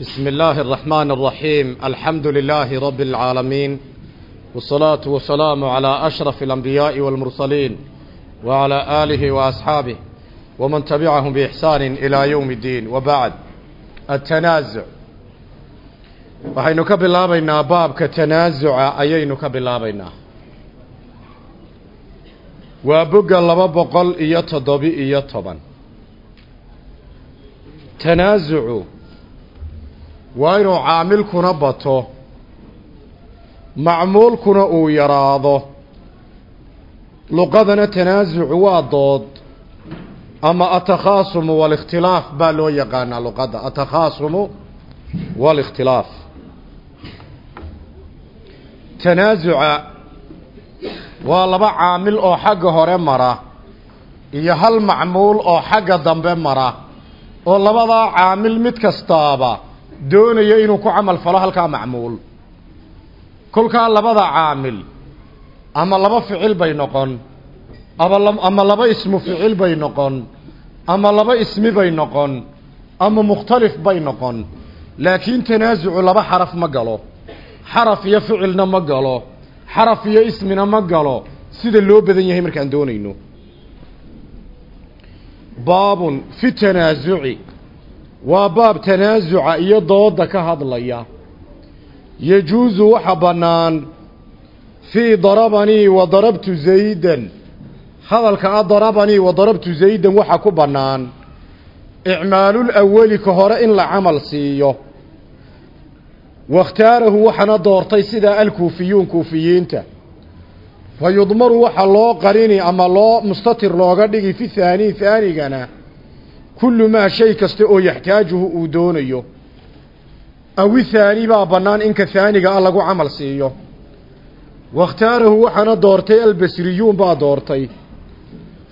بسم الله الرحمن الرحيم الحمد لله رب العالمين والصلاة والسلام على أشرف الأنبياء والمرسلين وعلى آله وأصحابه ومن تبعهم بإحسان إلى يوم الدين وبعد التنازع waxaynu ka bilaabaynaa baabka tanaasuca ayaynu ka bilaabaynaa waa bogga laba boqol iyo toddobi-iyo toban tanaasucu waa inuu caamilkuna bato macmuulkuna uu yaraado luqadana tanaasucu waa dood ama atakhaasumu waalikhtilaaf baa loo yaqaanaa luqadda atakhaasumu waalikhtilaaf. Tanaasuca waa laba caamil oo xagga hore mara iyo hal macmuul oo xagga dambe mara oo labadaa caamil mid kastaaba doonaya inuu ku camal falo halkaa macmuul. Kolkaa labada caamil ama laba ficil bay noqon ama laba ismu ficil bay noqon ama laba ismi bay noqon ama mukhtalif bay noqon. Laakiin tanaasucu laba xaraf ma galo. Xaraf iyo ficilna ma galo. Xaraf iyo ismina ma galo. Sida loo badan yahay markaan doonayno. Baabun fi tanaasuci waa baab tanaasuca iyo dooda ka hadlaya. Yajuusu waxa bannaan fii darabanii wa darabtu zaydan. Hadalka a darabanii wa darabtu zaydan waxa ku bannaan. Icmaalul awali ka hore in la camal siiyo. Wakhtaarahu waxaana doortay sidaa alkuufiyuun kuufiyiinta. Fa yudmaru waxa loo qarini ama loo mustatir looga dhigi fi haanii haanigana kullu maa shay kasta oo yaxtaajuhu uu doonayo awi haani baa bannaan inka haaniga ah lagu camal siiyo wakhtaarahu waxaana doortay albasriyuun baa doortay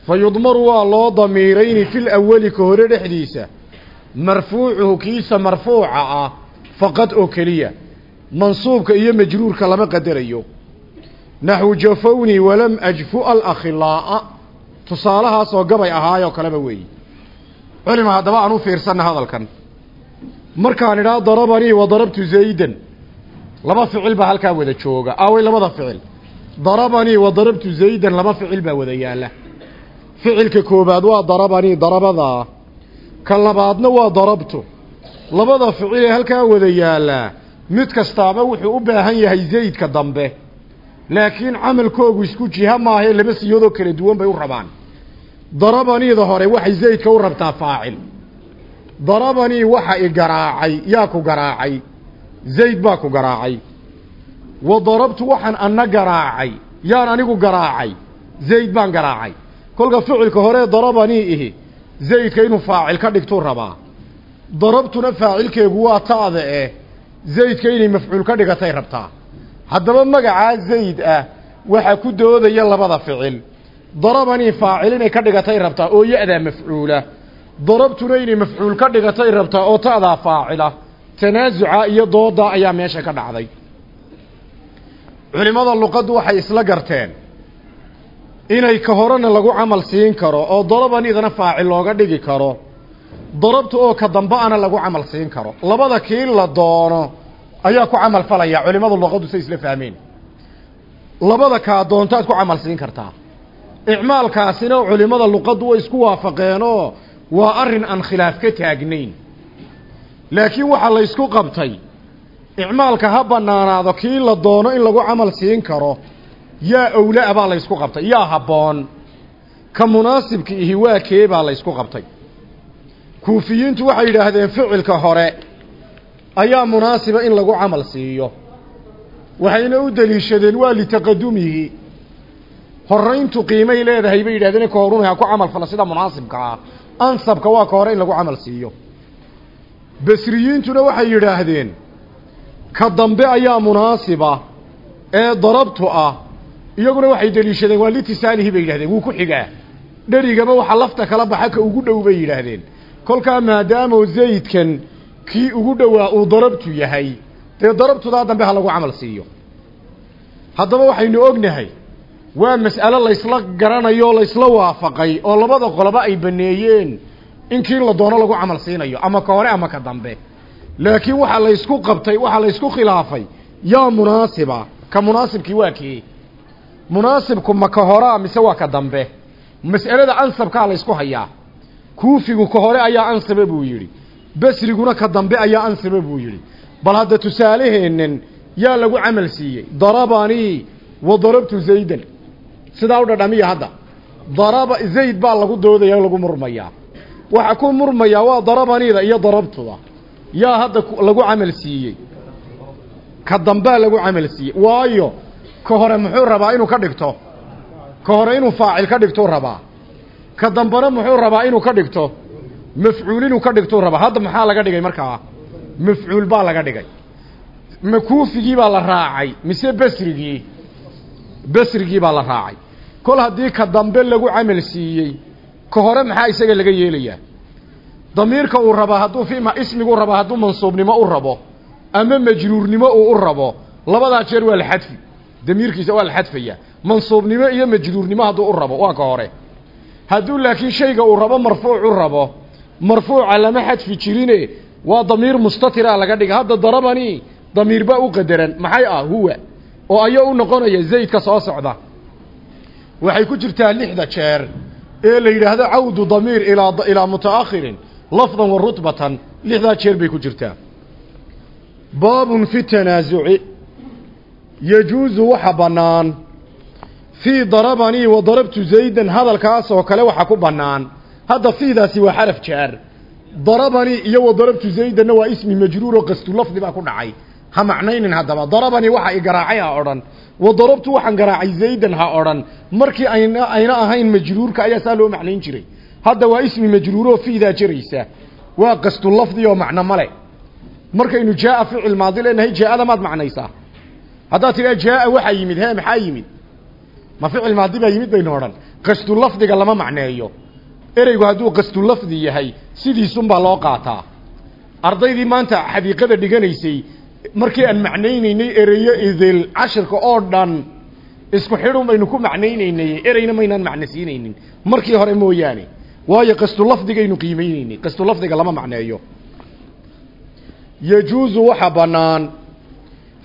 fa yudmaru waa loo damiirayni fil awali ka hore dhexdiisa marfuucuhu kiisa marfuuca ah faqad oo keliya mansuubka iyo majruurka lama qadarayo naxwu jafowni walam ajfu alakhilaa'a tusaalahaas oo gabay ahaayoo kaleba weeyi culima haddaba aan u fiirsanna hadalkan. Markaan idhaa darabanii wa darabtu zaydan. Laba ficil baa halkaa wada jooga. Aaway labada ficil. Darabanii wa darabtu zaydan laba ficil baa wada yaalla. Ficilka koobaad waa darabanii darabadaa ka labaadna waa darabtu. Labada ficil ee halkaa wada yaallaa mid kastaaba wuxuu u baahan yahay zaydka dambe. Laakiin camalkoogu isku jiha maahae laba siyoodoo kala duwan bay u rabaan darabaniida hore waxay zaydka u rabtaa faacil. Darabanii waxa i garaacay yaa ku garaacay. Zayd baa ku garaacay. Wa darabtu waxaan anna garaacay yaan anigu garaacay. Zayd baan garaacay. Kolka ficilka hore darabanii ihi zaydka inuu faacil ka dhigtuu rabaa. Darabtuna faacilkeegu waa ta'da eh zaydka inay mafcuul ka dhigatay rabtaa. Haddaba magacaa zayd ah waxaa ku doodaya labada ficil darabanii faacil inay ka dhigatay rabtaa oo ya-daa mafcuula. Darabtuna inay mafcuul ka dhigatay rabtaa oo ta'daa faacila. Tanaasuca iyo dooda ayaa meesha ka dhacday. Culimmada luqaddu waxay isla garteen inay ka horena lagu camal siin karo oo darabaniidana faacil looga dhigi karo. Darabta oo ka dambe-ana lagu camal siin karo. Labada kii la doono ayaa ku camal falaya. Culimada luqaddu say isla fahmeen. Labada kaa doontaad ku camal siin kartaa icmaalkaasina culimada luqaddu way isku waafaqeenoo waa arrin aan khilaaf ka taagnayn. Laakiin waxaa la ysku qabtay icmaalka ha bannaanaado kii la doono in lagu camal siin karo yaa owla-a baa la ysku qabtay yaa habboon. Ka munaasibka ihi waa kee baa la ysku qabtay. Kuufiyiintu waxay yidhaahdeen ficilka hore ayaa munaasiba in lagu camal siiyo. Waxayna u deliishadeen waa litaqadumihi horayntu qiimay leedahay bay yidhahdeen ka horun ha ku camal fala sida munaasibka ah. Ansabka waa ka hore in lagu camal siiyo. Basriyiintuna waxay yidhaahdeen ka dambe ayaa munaasiba ee darabtu ah. Iyaguna waxay deliishadeen waa litisaanihi bay yidhahdeen wuu ku xigaa. Dherigaba waxa lafta kala baxa ka ugu dhow bay yidhaahdeen. Kolkaa maadaamoo zaydkan kii ugu dhowaa uu darabtu yahay dee darabtudaa dambe ha lagu camal siiyo. Haddaba waxaynu ognahay waa mas'alo laysla garanayo o laysla waafaqay oo labada qoloba ay baneeyeen. In kii la doono lagu camal siinayo ama ka hore ama ka dambe. Laakiin waxaa laysku qabtay waxaa laysku khilaafay yaa munaasiba ka munaasibkii waa kii. Munaasibku ma ka horaa mise waa ka dambe. Mas'alada ansabkaa laysku hayaa. Kuufigu ka hore ayaa ansaba buu yidhi. Basriguna ka dambe ayaa ansaba buu yidhi. Bal hadda tusaaleheennan yaa lagu camal siiyey. Darabanii wa darabtu zaydan sidaa u dhadhamiya hadda. Daraba zayd baa lagu doodaya lagu murmayaa waxa ku murmayaa waa darabaniida iyo darabtuda yaa hadda lagu camal siiyey. Ka dambaa lagu camal siiyey. Waayo ka hore muxuu rabaa inuu ka dhigto? Ka hore inuu faacil ka dhigtuu rabaa? Ka dambena muxuu rabaa inuu ka dhigto? Mafcuul inuu ka dhigtuu rabaa. Hadda maxaa laga dhigay markaa mafcuul baa laga dhigay. Ma kuufigii baa la raacay. Mise besrigii besrigii baa la raacay. Kol haddii ka dambe lagu camal siiyey ka hore maxaa isaga laga yeelayaa? Damiirka uu rabaa hadduu fima ismigu rabaa hadduu mansuubnimo u rabo ama majruurnimo uu u rabo labadaa jeer waa la xadfi. Damiirkiisa waa la xadfayaa. Mansuubnimo iyo majruurnimo hadduu u rabo waa ka hore. Hadduu laakiin shayga uu rabo marfuuc u rabo marfuuca lama xadfi jirine waa damiir mustatira laga dhiga. Hadda darabani damiir baa u qadaran. Maxay ah? Huwa oo ayaa u noqonaya zaydka soo socda. Waxay ku jirtaa lixda jeer ee la yidhaahdo cawdu damiir ilaa ilaa mutaakhirin lafdan wa rutbatan lixdaa jeer bay ku jirtaa. Baabun fi tanaasuci yajuusu waxa bannaan fii darabanii wa darabtu zaydan hadalkaas oo kale waxa ku bannaan. Hadda fiidaasi waa xaraf jaar darabanii iyo wa darabtu zaydanna waa ismi majruur oo qastu lafdi baa ku dhacay ha macnaynin haddaba. Darabanii waxa i garaacay ha odhan. Wa darabtu waxaan garaacay zaydan ha odhan. Markii ayna ayna ahayn majruurka ayaa saa loo macnayn jiray. Hadda waa ismi majruuroo fiidaa jiraysa. Waa qastu lafdi oo macno male markaynu jaaa ficil maadi leenahay jaaada maad macnaysaa. Haddaad tidhaa jaaa waxaa yimid he maxaa yimid? Ma ficil maadi baa yimid baynu odhan. Qastu lafdiga lama macneeyo. Ereygu hadduu qastu lafdi yahay sidiisunbaa loo qaataa. Ardaydii maanta xadiiqada dhiganaysay markii aan macnaynaynay ereyo idil cashirka oo dhan isku xidhun baynu ku macnaynaynay ereyna maynaan macnasiinaynin. Markii hore mooyaane waayo qastu lafdigaynu qiimaynaynay qastu lafdiga lama macneeyo. Yajuusu waxa bannaan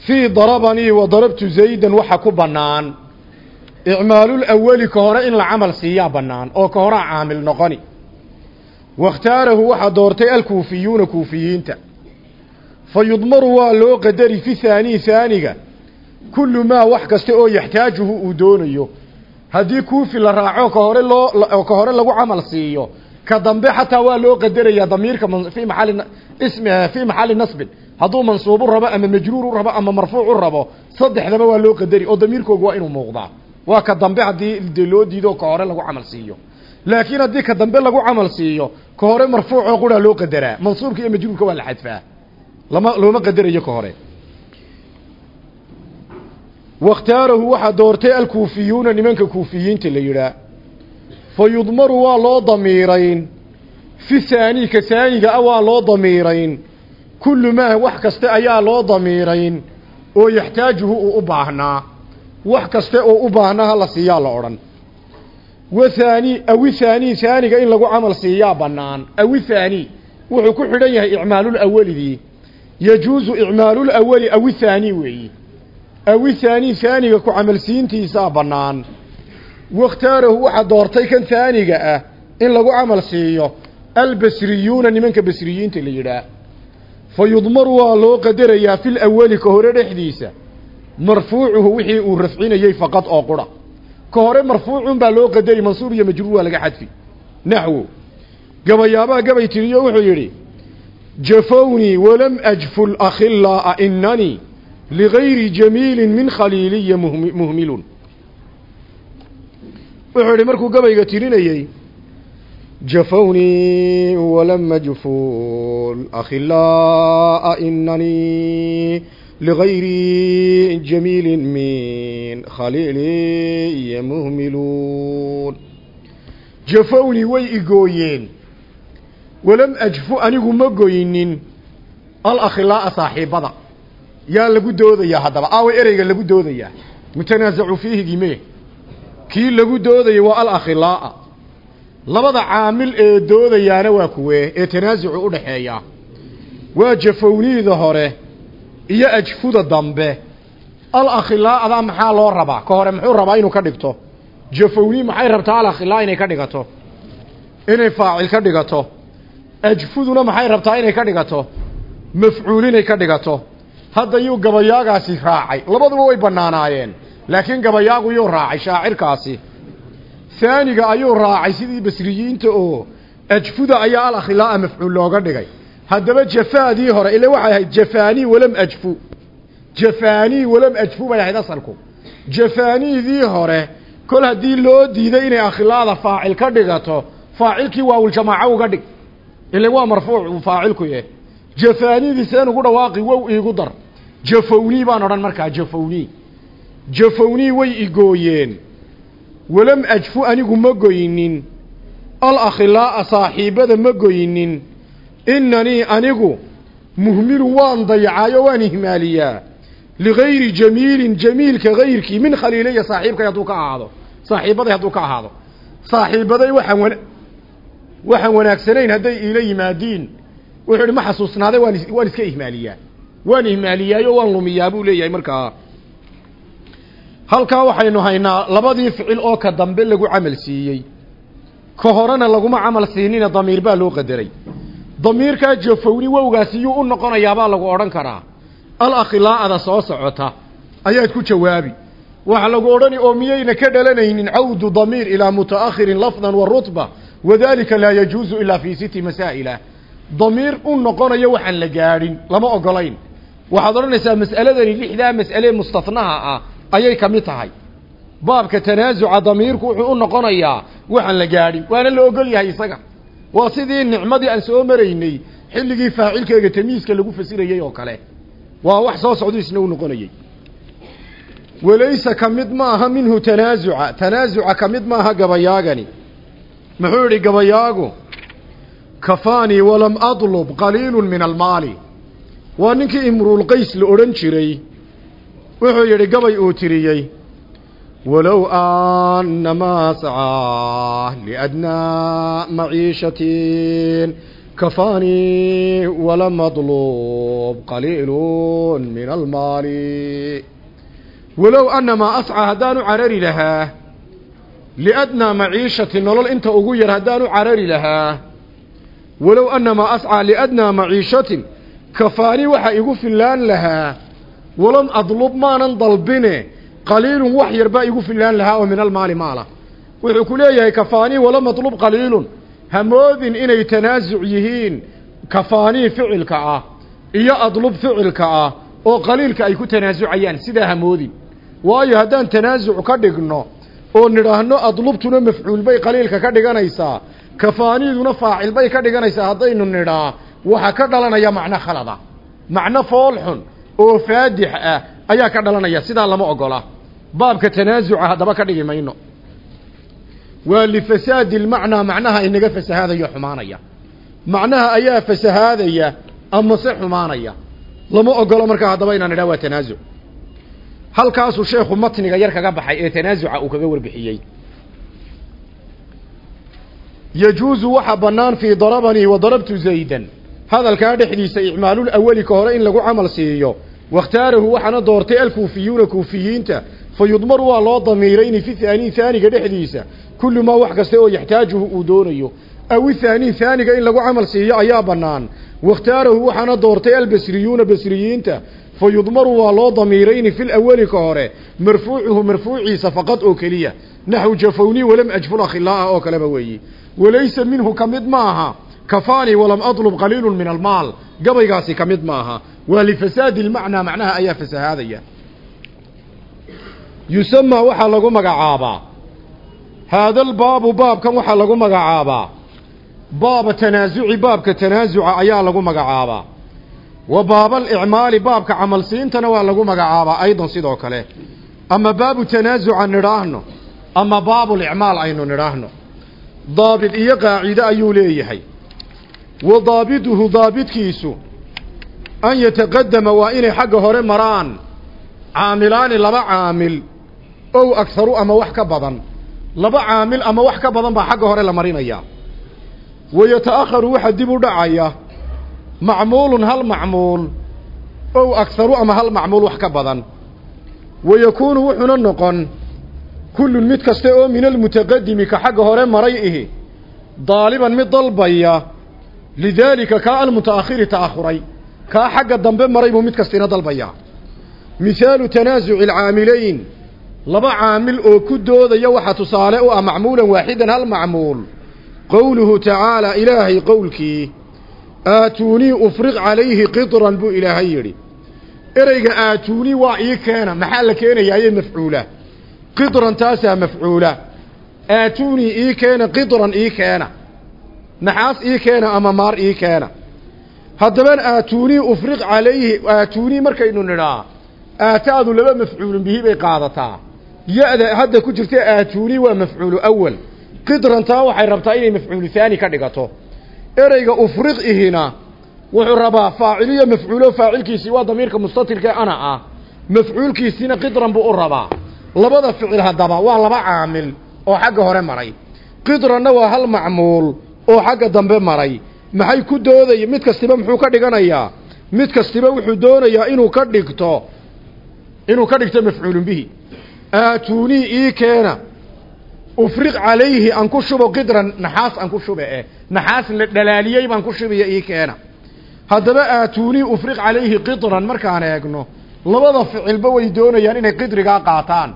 fii darabanii wa darabtu zaydan waxa ku bannaan. Icmaalul awali ka hore in la camal siiyaa bannaan oo ka horaa caamil noqoni. Wakhtaarahu waxaa doortay alkuufiyuuna kuufiyiinta fa yudmaru waa loo qadari fi haanii haaniga kullu maa wax kasta oo yaxtaajuhu uu doonayo. Haddii kuufi la raaco ka hore loo ka hore lagu camal siiyo. Ka dambe xataa waa loo qadarayaa damiirka fii maali ism fii maxali nasbin. Hadduu mansuubu rabo ama majruur u rabo ama marfuuc u rabo saddexdaba waa loo qadari oo damiirkoogu waa inuu muuqdaa. Waa ka dambe haddii de loo diido ka hore lagu camal siiyo. Laakiin haddii ka dambe lagu camal siiyo ka hore marfuucoo quraa loo qadaraa. Mansuubka iyo majruurka waa la xadfaa lama looma qadarayo ka hore. Wakhtaarahu waxaa doortay alkuufiyuuna nimanka kuufiyiinta la yidhaah fa yudmaru waa loo damiirayn. Fi haanii ka haaniga a waa loo damiirayn. Kullu maa wax kaste ayaa loo damiirayn. Oo yaxtaajuhu uu u baahnaa. Wax kaste oo u baahnaa hala siiyaa la odhan. Wathaani awi thaanii haaniga in lagu camal siiyaa bannaan. Awi thaani wuxuu ku xidhan yahay icmaalul awalidii yajuusu icmaalul awali awi thaani weeyi awi thaani haaniga ku camalsiintiisaa bannaan wakhtaarahu waxaa doortay kan haaniga ah in lagu camal siiyo albasriyuuna nimanka basriyiinta la yidhaah fa yudmaru waa loo qadarayaa fil awali ka hore dhexdiisa marfuucuhu wixii uu rafcinayey faqad oo qura ka hore marfuucun baa loo qadari mansuub iyo majruur waa laga xadfi naxwo gabayaabaha gabay tiriyo wuxuu yidhi jafownii walam ajful akhilaa'a inanii ligayri jamiilin min khaliiliya muhmilun wuxuu yidhi markuu gabayga tirinayey jafownii walama juful akhilaa'a inanii ligayri jamiilin min khaliiliya muhmiluun jafownii way igooyeen walam ajfu anigu ma goynin alakhilaa'a saaxiibada. Yaa lagu doodayaa haddaba aawa ereyga lagu doodayaa. Mutanaasacu fiihigii mee. Kii lagu doodayay waa alakhilaa'a labada caamil ee doodayaana waa kuwee ee tanaasucu u dhaxeeya. Waa jafowniida hore iyo ajfuda dambe. Alakhilaa'ada maxaa loo rabaa? Ka hore muxuu rabaa inuu ka dhigto? Jafowni maxay rabtaa alakhilaa inay ka dhigato? Inay faacil ka dhigato ajfuduna maxay rabtaa inay ka dhigato? Mafcuul inay ka dhigato. Hadda yuu gabayaagaasi raacay. Labaduba way bannaanaayeen. Laakiin gabayaagu yuu raacay shaacirkaasi. Haaniga ayuu raacay sidii basriyiinta oo ajfuda ayaa alakhilaa'a mafcuul looga dhigay. Haddaba jafaadii hore ile waxay ahayd jafaanii walam ajfu. Jafaanii walam ajfu bay ahayd asalku. Jafaaniidii hore kol haddii loo diiday inay akhilaada faacil ka dhigato faacilkii waawuljamaaco uga dhig ile waa marfuuc faacilku ye jafaanidii seen dhawaaqi wow iigu dar. Jafowni baan odhan markaa jafowni jafowni way igooyeen walam ajfu anigu ma goynin. Alakhilaa'a saaxiibbada ma goynin. Inanii anigu muhmilu waan dayacaayo waan ihmaaliyaa. Ligayri jamiilin jamiilka gayrkii min khaliilaya saaxiibkay hadduu ka ahaado. Saaxiibbaday hadduu ka ahaado. Saaxiibbaday waxaan waxaan wanaagsanayn hadday iila yimaadiin wuxuu ihi ma xasuusnaaday waan waan iska ihmaaliyaa waan ihmaaliyaayo waan lumiyaa buu leeyahay markaa. Halkaa waxaynu haynaa labadii ficil oo ka dambe lagu camal siiyey. Ka horena laguma camal siinina damiir baa loo qadaray. Damiirkaa jafowni wowgaasi yuu u noqonayaabaa lagu odhan karaa. Alakhilaa'ada soo socota. Ayaad ku jawaabi. Waxaa lagu odhani oo miyayna ka dhalanaynin cawdu damiir ilaa mutaakhirin lafdan wa rutba wadalika laa yajuuzu ilaa fii siti masaa'ila damiir u noqonayo waxaan la gaadhin lama ogolayn waxaad odhanaysaa mas'aladani lixdaa mas'ale mustahnaha ah ayay ka mid tahay baabka tanaasuca damiirku wuxuu u noqonayaa waxaan la gaadhin waana la ogol yahay isaga waa sidii nicmadii aan soo maraynay xilligii faacilkeega tamiiska lagu fasirayey oo kale waa wax soo socdu u noqonayey walaysa ka mid maaha minhu tanaasuca tanaasuca ka mid maaha gabayaagani muxuu idhi gabayaagu kafaanii walam adlub qaliilu min almaali. Waa ninkii imruulqays la odhan jiray. Wuxuu yidhi gabay uu tiriyey walow annamaa sacaa liadnaa maciishatin. Kafaanii walam adlub qaliilu min almaali. Walow annamaa ascaa haddaanu carari lahaa liadnaa maciishati nolol inta ugu yar haddaanu carari lahaa. Walow annamaa ascaa liadnaa maciishatin kafaanii waxa igu fillaan lahaa. Walam adlub maanan dalbine qaliilun wax yar baa igu fillaan lahaa oo min almaali maala. Wuxuu ku leeyahay kafaanii walam adlub qaliilun. Hamoodin inay tanaasuc yihiin kafaanii ficilka ah iyo adlub ficilka ah oo qaliilka ay ku tanaasucayaan sidaa hamoodin. Waayo haddaan tanaasuc ka dhigno oo nidhaahno adlubtuna mafcuul bay qaliilka ka dhiganaysaa kafaaniiduna faacil bay ka dhiganaysaa haddaynu nidhaa waxa ka dhalanaya macno khalada. Macno foolxun oo faadix ah ayaa ka dhalanaya sidaa lama ogola. Baabka tanaasuca haddaba ka dhigi mayno. Waa lifasaadi lmacnaa macnaha inaga fasahaadayo xumaanaya. Macnaha ayaa fasahaadaya ama se xumaanaya. Lama ogolo markaa haddaba inaan idhaha waa tanaasuc halkaasuu sheekhu matniga yar kaga baxay ee tanaasuca uu kaga warbixiyey. Yajuusu waxa bannaan fii darabanii wa darabtu zaydan. Hadalkaa dhexdiisa icmaalul awali ka hore in lagu camal siiyo. Wakhtaarahu waxaana doortay alkuufiyuuna kuufiyiinta fa yudmaru waa loo damiirayni fi haanii haaniga dhexdiisa. Kullu maa wax kasta oo yaxtaajuhu uu doonayo. Aw ithaanii haaniga in lagu camal siiyo ayaa bannaan. Wakhtaarahu waxaana doortay albasriyuuna basriyiinta fa yudmaru waa loo damiirayni fi lawali ka hore marfuucuhu marfuuciisa faqad oo keliya naxw jafowni walam ajful akhilaa'a oo kaleba weeyi. Walaysa minhu ka mid maaha kafaanii walam adlub qaliilu min almaal gabaygaasi ka mid maaha waa lifasaadi lmacnaa macnaha ayaa fasahaadaya. Yusamaa waxaa lagu magacaabaa. Haada albaabu baabkan waxaa lagu magacaabaa. Baaba tanaasuci baabka tanaasuca ayaa lagu magacaabaa wa baabalicmaali baabka camalsiintana waa lagu magacaabaa aydan sidoo kale. Ama baabu tanaasuca nidhaahno ama baabulicmaal aynu nidhaahno. Daabit iyo qaaciide ayuu leeyahay. Wa daabiduhu daabidkiisu an yataqadama waa inay xagga hore maraan caamilaani laba caamil ow agharu ama wax ka badan. Laba caamil ama wax ka badan baa xagga hore la marinayaa. Wa yata'akharu waxa dib u dhacaya macmuulun hal macmuul ow akharu ama hal macmuul wax ka badan. Wa yakuunu wuxuuna noqon kullun mid kasta oo min almutaqadimi ka xagga hore maray ihi daaliban mid dalbaya lidaalika kaa almuta'akhiri ta'akhuray kaa xagga dambe maray buu mid kastina dalbayaa mihaalu tanaasuci alcaamilayn laba caamil oo ku doodaya waxaa tusaale u ah macmuulan waaxidan hal macmuul. Qowluhu tacaalaa ilaahay qowlkii aatuunii ufriq calayhi qidran buu ilaahay yidhi. Ereyga aatuunii waa ii keena maxaa la keenayaaye mafcuula? Qidran taasaa mafcuula. Aatuunii ii keena qidran ii keena. Naxaas ii keena ama maar ii keena? Haddaba aatuunii ufriq calayhi aatuunii markaynu nidhaa aataadu laba mafcuulun bihi bay qaadataa. Ya-da hadda ku jirta aatuunii waa mafcuulu awal qidrantaa waxay rabtaa inay mafcuulu haani ka dhigato ereyga ufriq ihina wuxuu rabaa faaciliyo mafcuulo. Faacilkiisii waa damiirka mustatirka ee ana ah. Mafcuulkiisiina qidran buu u rabaa. Labada ficil haddaba waa laba caamil oo xagga hore maray. Qidranna waa hal macmuul oo xagga dambe maray. Maxay ku doodaya mid kastiba muxuu ka dhiganayaa mid kastiba wuxuu doonayaa inuu ka dhigto inuu ka dhigto mafcuulun bihi. Aatuunii ii keena ufriq calayhi aan ku shubo qidran naxaas aan ku shube eh. Naxaas la dhalaaliyey baan ku shubaya ii keena. Haddaba aatuunii ufriq calayhi qidran markaan eegno labada ficilba way doonayaan inay qidrigaa qaataan.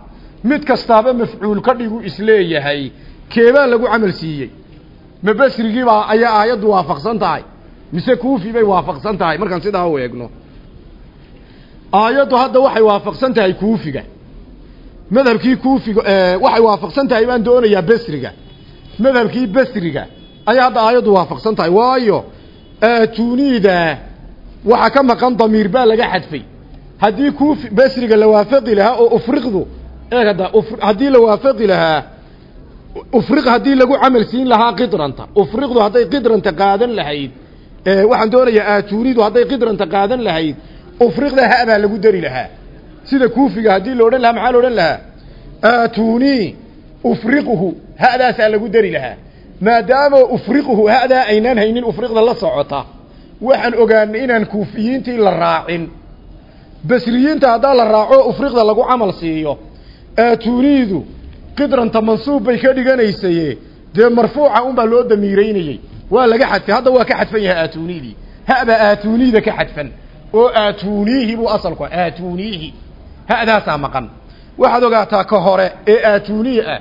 Mid kastaaba mafcuul ka dhigu is leeyahay keebaa lagu camal siiyey. Ma besrigiibaa ayaa aayaddu waafaqsan tahay. Mise kuufi bay waafaqsan tahay markaan sidaa u eegno. Aayaddu hadda waxay waafaqsan tahay kuufiga madhabkii kuufiga waxay waafaqsan tahay baan doonayaa besriga madhabkii besriga ayaa hadda aayaddu waafaqsan tahay. Waayo aatuuniida waxa ka maqan damiir baa laga xadfay. Haddii kuufi besriga la waafaqi lahaa oo ufriqdu eeg hadda haddii la waafaqi lahaa ufriq haddii lagu camal siin lahaa qidrantah ufriqdu hadday qidrantah qaadan lahayd waxaan doonayaa aatuunidu hadday qidrantah qaadan lahayd ufriqda ha lagu dari lahaa sida kuufiga haddii la odhan lahaa maxaa la odhan lahaa? Aatuunii ufriquhu ha'daasaa lagu dari lahaa. Maadaama ufriquhu ha'daa aynaan haynin ufriqda la socota waxaan ogaanay inaan kuufiyiintii la raacin. Basriyiinta haddaa la raaco ufriqda lagu camal siiyo. Aatuuniidu qidrantah mansuub bay ka dhiganaysaye dee marfuuca unbaa loo damiiraynayey. Waa laga xadfay hadda waa ka xadfan yahay aatuuniidii. Ha'baa aatuuniida ka xadfan. Oo aatuuniihi buu asalku aatuuniihi ha'daasaa maqan. Waxaad ogaataa ka hore ee aatuuniya ah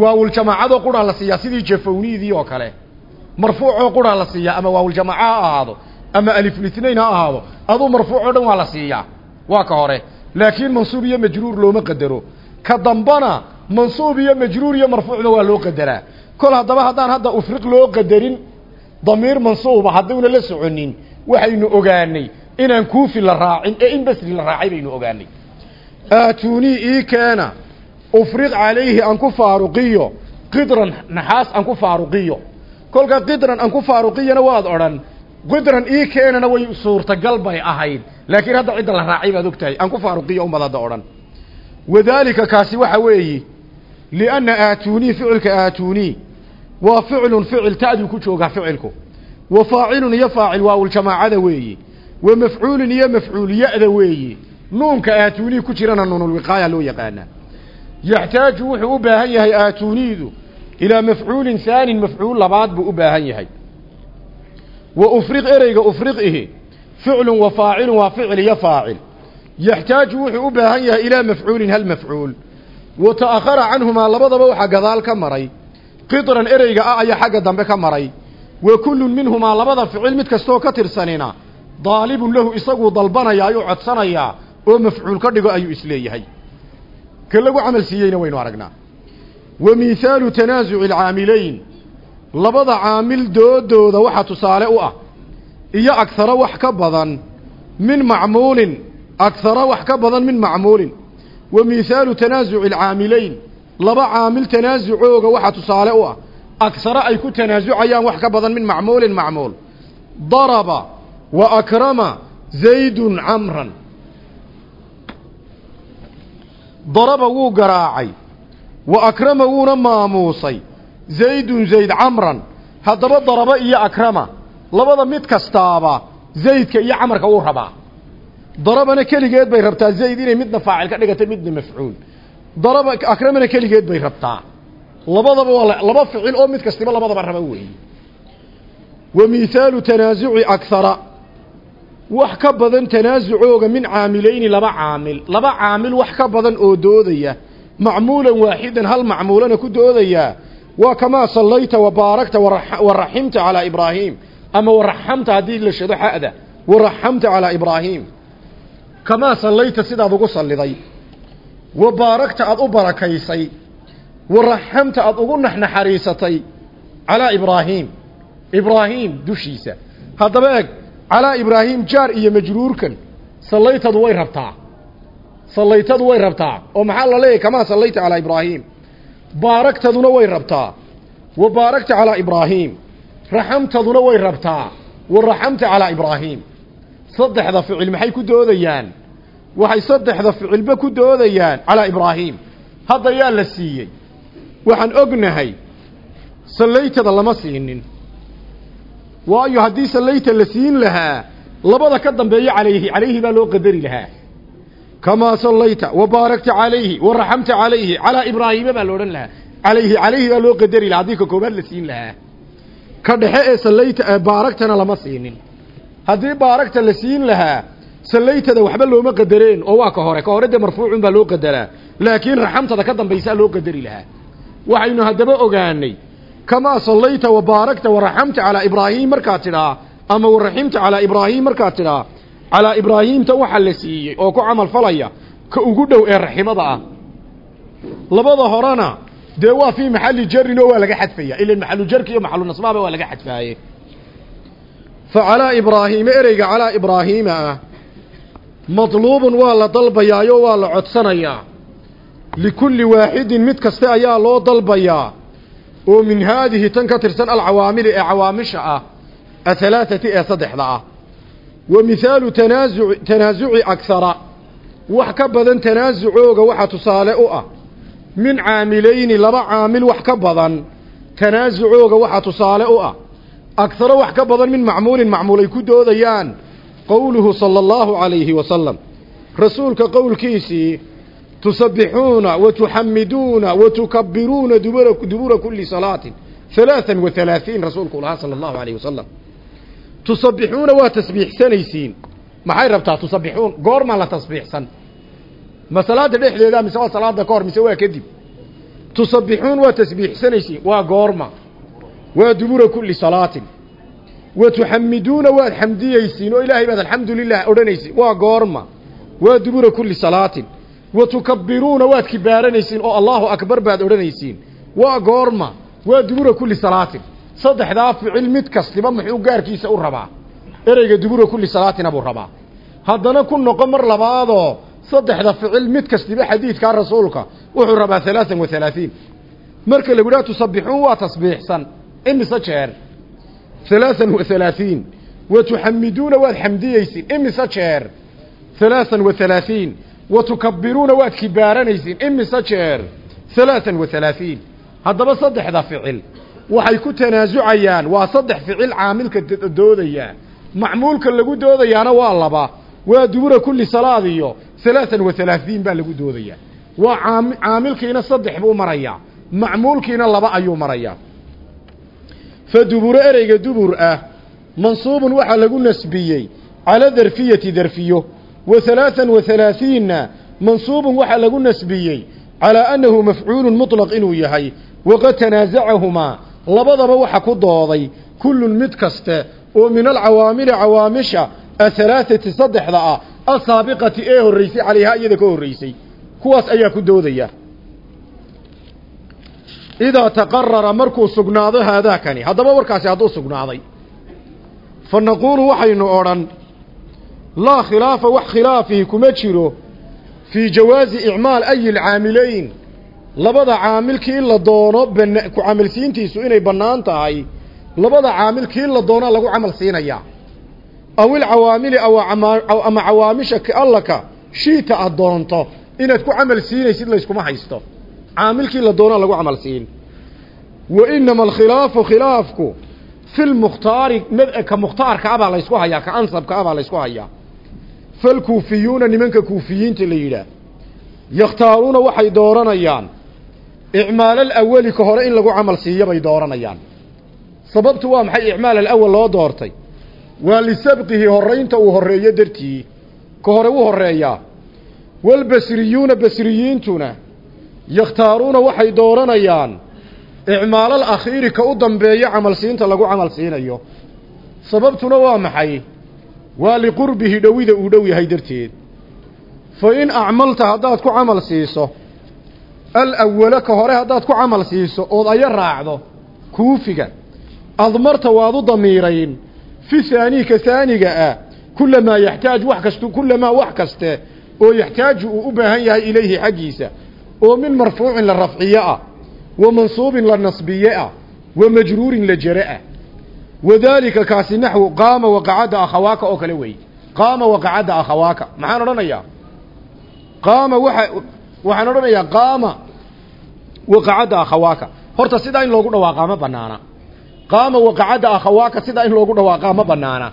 waawuljamaacadoo quraa la siiyaa sidii jafowniidii oo kale. Marfuucoo quraa la siiyaa ama waawuljamaaca ha ahaado ama aliflitnayn ha ahaado aduu marfuucoo dhan waa la siiyaa. Waa ka hore. Laakiin mansuub iyo majruur looma qadaro. Ka dambana mansuub iyo majruur iyo marfuucna waa loo qadaraa. Kol haddaba haddaan hadda ufriq loo qadarin damiir mansuuba hadduuna la soconin waxaynu ogaanay inaan kuufi la raacin ee in basri la raacay baynu ogaanay aatuunii ii keena. Ufriq calayhi aan ku faaruqiyo. Qidran naxaas aan ku faaruqiyo. Kolka qidran aan ku faaruqiyana waad odhan. Qidran ii keenana way suurtagal bay ahayd. Laakiin hadda cidda la raacay baad ogtahay. Aan ku faaruqiyo unbaad hadda odhan. Wadaalika kaasi waxa weeyi lianna aatuunii ficilka aatuunii waa ficlun ficil ta'duu ku joogaa ficilku. Wa faacilun iyo faacil waawuljamaacada weeyi. Wa mafcuulun iyo mafcuul ya-da weeyi nuunka aatuunii ku jirana nuunulwiqaaya loo yaqaanaa. Yaxtaaju wuxuu u baahan yahay aatuuniidu ilaa mafcuulin haanin mafcuul labaad buu u baahan yahay. Wa ufriq ereyga ufriqihi ficlun wa faacilun waa ficil iyo faacil. Yaxtaaju wuxuu u baahan yahay ilaa mafcuulin hal mafcuul. Wa ta'akhara canhumaa labadaba waxaa gadaal ka maray. Qidran ereyga ah ayaa xagga dambe ka maray. Wa kullun minhumaa labada ficil mid kastoo ka tirsanina daalibun lahu isaguu dalbanaya ayuu codsanayaa oo mafcuul ka dhigo ayuu is leeyahay ka lagu camal siiyeyna waynu aragnaa. Wa miihaalu tanaasuci alcaamilayn labada caamil doodooda waxaa tusaale u ah. Iyo agharo wax ka badan min macmuulin. Agharo wax ka badan min macmuulin. Wa miihaalu tanaasuci alcaamilayn laba caamil tanaasucooga waxaa tusaale u ah. Agharo ay ku tanaasucayaan wax ka badan min macmuulin macmuul. Daraba wa akrama zaydun camran daraba wuu garaacay wa akrama wuuna maamuusay zaydun zayd camran. Haddaba daraba iyo akrama labada mid kastaaba zaydka iyo camarka wuu rabaa. Darabana keligeed bay rabtaa zayd inay midna faacil ka dhigata midna mafcuul. Daraba akramana keligeed bay rabtaa. Labadaba waa laba ficil oo mid kastiba labadaba raba weeye wa mihaalu tanaasuci akhara wax ka badan tanaasucooga min caamilayni laba caamil. Laba caamil wax ka badan oo doodaya. Macmuulan waaxidan hal macmuulana ku doodaya. Waa kamaa sallayta wa baarakta wa raximta calaa ibraahim. Ama waraxamta haddii la shado xa'da waraxamta calaa ibraahim. Kamaa sallayta sidaad ugu salliday. Wa baaragta aad u barakaysay. Wa raxamta aad ugu naxnaxariisatay calaa ibraahim. Ibraahim dushiisa. Haddaba eeg calaa ibraahim jaar iyo majruurkan sallaytadu way rabtaa. Sallaytadu way rabtaa. oo maxaa la leeyahay? Kamaa sallayta calaa ibraahim? Baaragtaduna way rabtaa. Wa baaragta calaa ibraahim? Raxamtaduna way rabtaa. Wa raxamta calaa ibraahim? Saddexda ficil maxay ku doodayaan? Waxay saddexda ficilba ku doodayaan calaa ibraahim. Hadda yaa la siiyey. Waxaan ognahay sallaytada lama siinin waayo haddii sallayta la siin lahaa labada ka dambeeya calayhi calayhi baa loo qadari lahaa. Kamaa sallayta wa baarakta calayhi wa raxamta calayhi calaa ibraahiima baa la odhan lahaa. Calayhi calayhi baa loo qadari lahaa haddii ka koobaad la siin lahaa. Ka dhexe ee sallayta baaragtana lama siinin. Haddii baaragta la siin lahaa sallaytada waxba looma qadareen oo waa ka hore ka hore dee marfuucun baa loo qadaraa. Laakiin raxamtada ka dambaysaa loo qadari lahaa. Waxaynu haddaba ogaanay kamaa sallayta wa baarakta wa raxamta calaa ibraahim markaad tidhaa ama wa raximta calaa ibraahim markaad tidhaa calaa ibraahiimta waxaa la siiyey oo ku camal falaya ka ugu dhow ee raximada ah labada horena dee waa fii maxalli jarin oo waa laga xadfaya ilan maxalu jarki iyo maxalu nasbaaba waa laga xadfaaye fa calaa ibraahiima ereyga calaa ibraahiima ah madluubun waa la dalbayaayo waa la codsanayaa likulli waaxidin mid kaste ayaa loo dalbayaa oo min haadihi tan ka tirsan alcawaamili ee cawaamisha ah ahalaaثati ee saddexda ah. Wa mihaalu tanaazuci tanaasuci akhara wax ka badan tanaasucooga waxaa tusaale u ah. Min caamilayni laba caamil wax ka badan tanaasucooga waxaa tusaale u ah. Akharo wax ka badan min macmuulin macmuul ay ku doodayaan qowluhu sala allahu calayhi wasalam rasuulka qowlkiisii wa tukabiruuna dubura dubura kulli salaatin. Halaathan wa halaahiin rasuulku lahaa sala allahu alayh wasalam tusabbixuuna waa tasbiixsanaysiin. Maxay rabtaa tusabbixuun? Goormaa la tasbiixsan. Ma salaada dhexdeeda mise waa salaada ka hor mise waa kadib? Tusabbixuun waa tasbiixsanaysiin. Waa goorma waa dubura kulli salaatin. Wa tuxamiduuna waad xamdiyeysiin oo ilaahay baad alxamdu lilah odhanaysiin. Waa goorma waa dubura kulli salaatin wa tukabiruuna waad kibaaranaysiin oo allahu akbar baad odhanaysiin waa goorma waa dubura kulli salaatin saddexdaa ficil mid kastiba muxuu gaarkiisa u rabaa ereyga dubura kulli salaatina buu rabaa haddana ku noqo mar labaadoo saddexda ficil mid kastiba xadiidkaa rasuulka wuxuu rabaa halaatan wa halaahiin marka lagu dhaha tusabbixuun waa tasbiixsan imise jeer halaatan wa halaahiin wa tuxamiduuna waad xamdiyeysiin imise jeer halaatan wa halaahiin tukabiruuna waad kibaaranaysiin imise jeer halaatan wa halaahiin haddaba saddexda ficil waxay ku tanaasucayaan waa saddex ficil caamilka doodaya macmuulka lagu doodayaana waa laba waa dubura kulli salaad iyo halaatan wa halaahiin baa lagu doodayaa waa caami caamilkiina saddex buu marayaa macmuulkiina laba ayuu marayaa fa duburo ereyga dubur ah mansuubun waxaa lagu nasbiyey cala darfiyati darfiyo wa halaatan wa halaahiinna mansuubun waxaa lagu nasbiyey calaa annahu mafcuulun muطlaq inuu yahay waqad tanaasacahumaa labadaba waxa ku dooday kullun mid kaste oo min alcawaamili cawaamisha ahalaaثati saddexda ah asaabiqati ee horreysay calayhaa iyada ka horreysay kuwaas ayaa ku doodaya idaa taqarara markuu sugnaado haadaakani haddaba warkaasi hadduu sugnaaday fa naquulu waxaynu odhan laa khilaafa wax khilaafihi kuma jiro fii jawaazi icmaal ayi alcaamileyn. Labada caamil kii la doono ku camalsiintiisu inay bannaan tahay labada caamil kii la doonaa lagu camal siinayaa. Aw ilcawaamili ama cawaamisha allaka shiita aad doonto inaad ku camal siinaysid layskuma haysto. Caamilkii la doonaa lagu camal siin. Wa inama alkhilaafu khilaafku filmukhtaari ka mukhtaarka abaa laysku hayaa ka ansabka abaa laysku hayaa falkuufiyuuna nimanka kuufiyiinta la yidhaah yakhtaaruuna waxay dooranayaan icmaalal awali ka hore in lagu camal siiyo bay dooranayaan sababtu waa maxay icmaal alawal loo doortay waa lisabqihi horraynta uu horreeyo dartii ka hore u horreeyaa walbasriyuuna basriyiintuna yakhtaaruuna waxay dooranayaan icmaalal akhiiri ka u dambeeyo camalsiinta lagu camal siinayo sababtuna waa maxay waa liqurbihi dhowida uu dhow yahay darteed. Fa in acmalta haddaad ku camal siiso alawala ka hore haddaad ku camal siiso ood aya raacdo kuufiga admarta waad u damiirayn fi haanii ka haaniga ah kulamaa yaxtaaj wax kast kulamaa wax kaste oo yaxtaaju uu u baahan yahay ilayhi xaggiisa oo min marfuucin la rafciye ah wa mansuubin la nasbiye ah wa majruurin la jere ah wadaalika kaasi naxwu qaama waqacadda akhawaaka oo kale wey qaama waqacadda akhawaaka. Maxaan odhanayaa? Qaama waa waxaan odhanayaa qaama waqacadda akhawaaka. Horta sidaa in loogu dhawaaqaa ma banaana qaama waqacadda akhawaaka sidaa in loogu dhawaaqaa ma banaana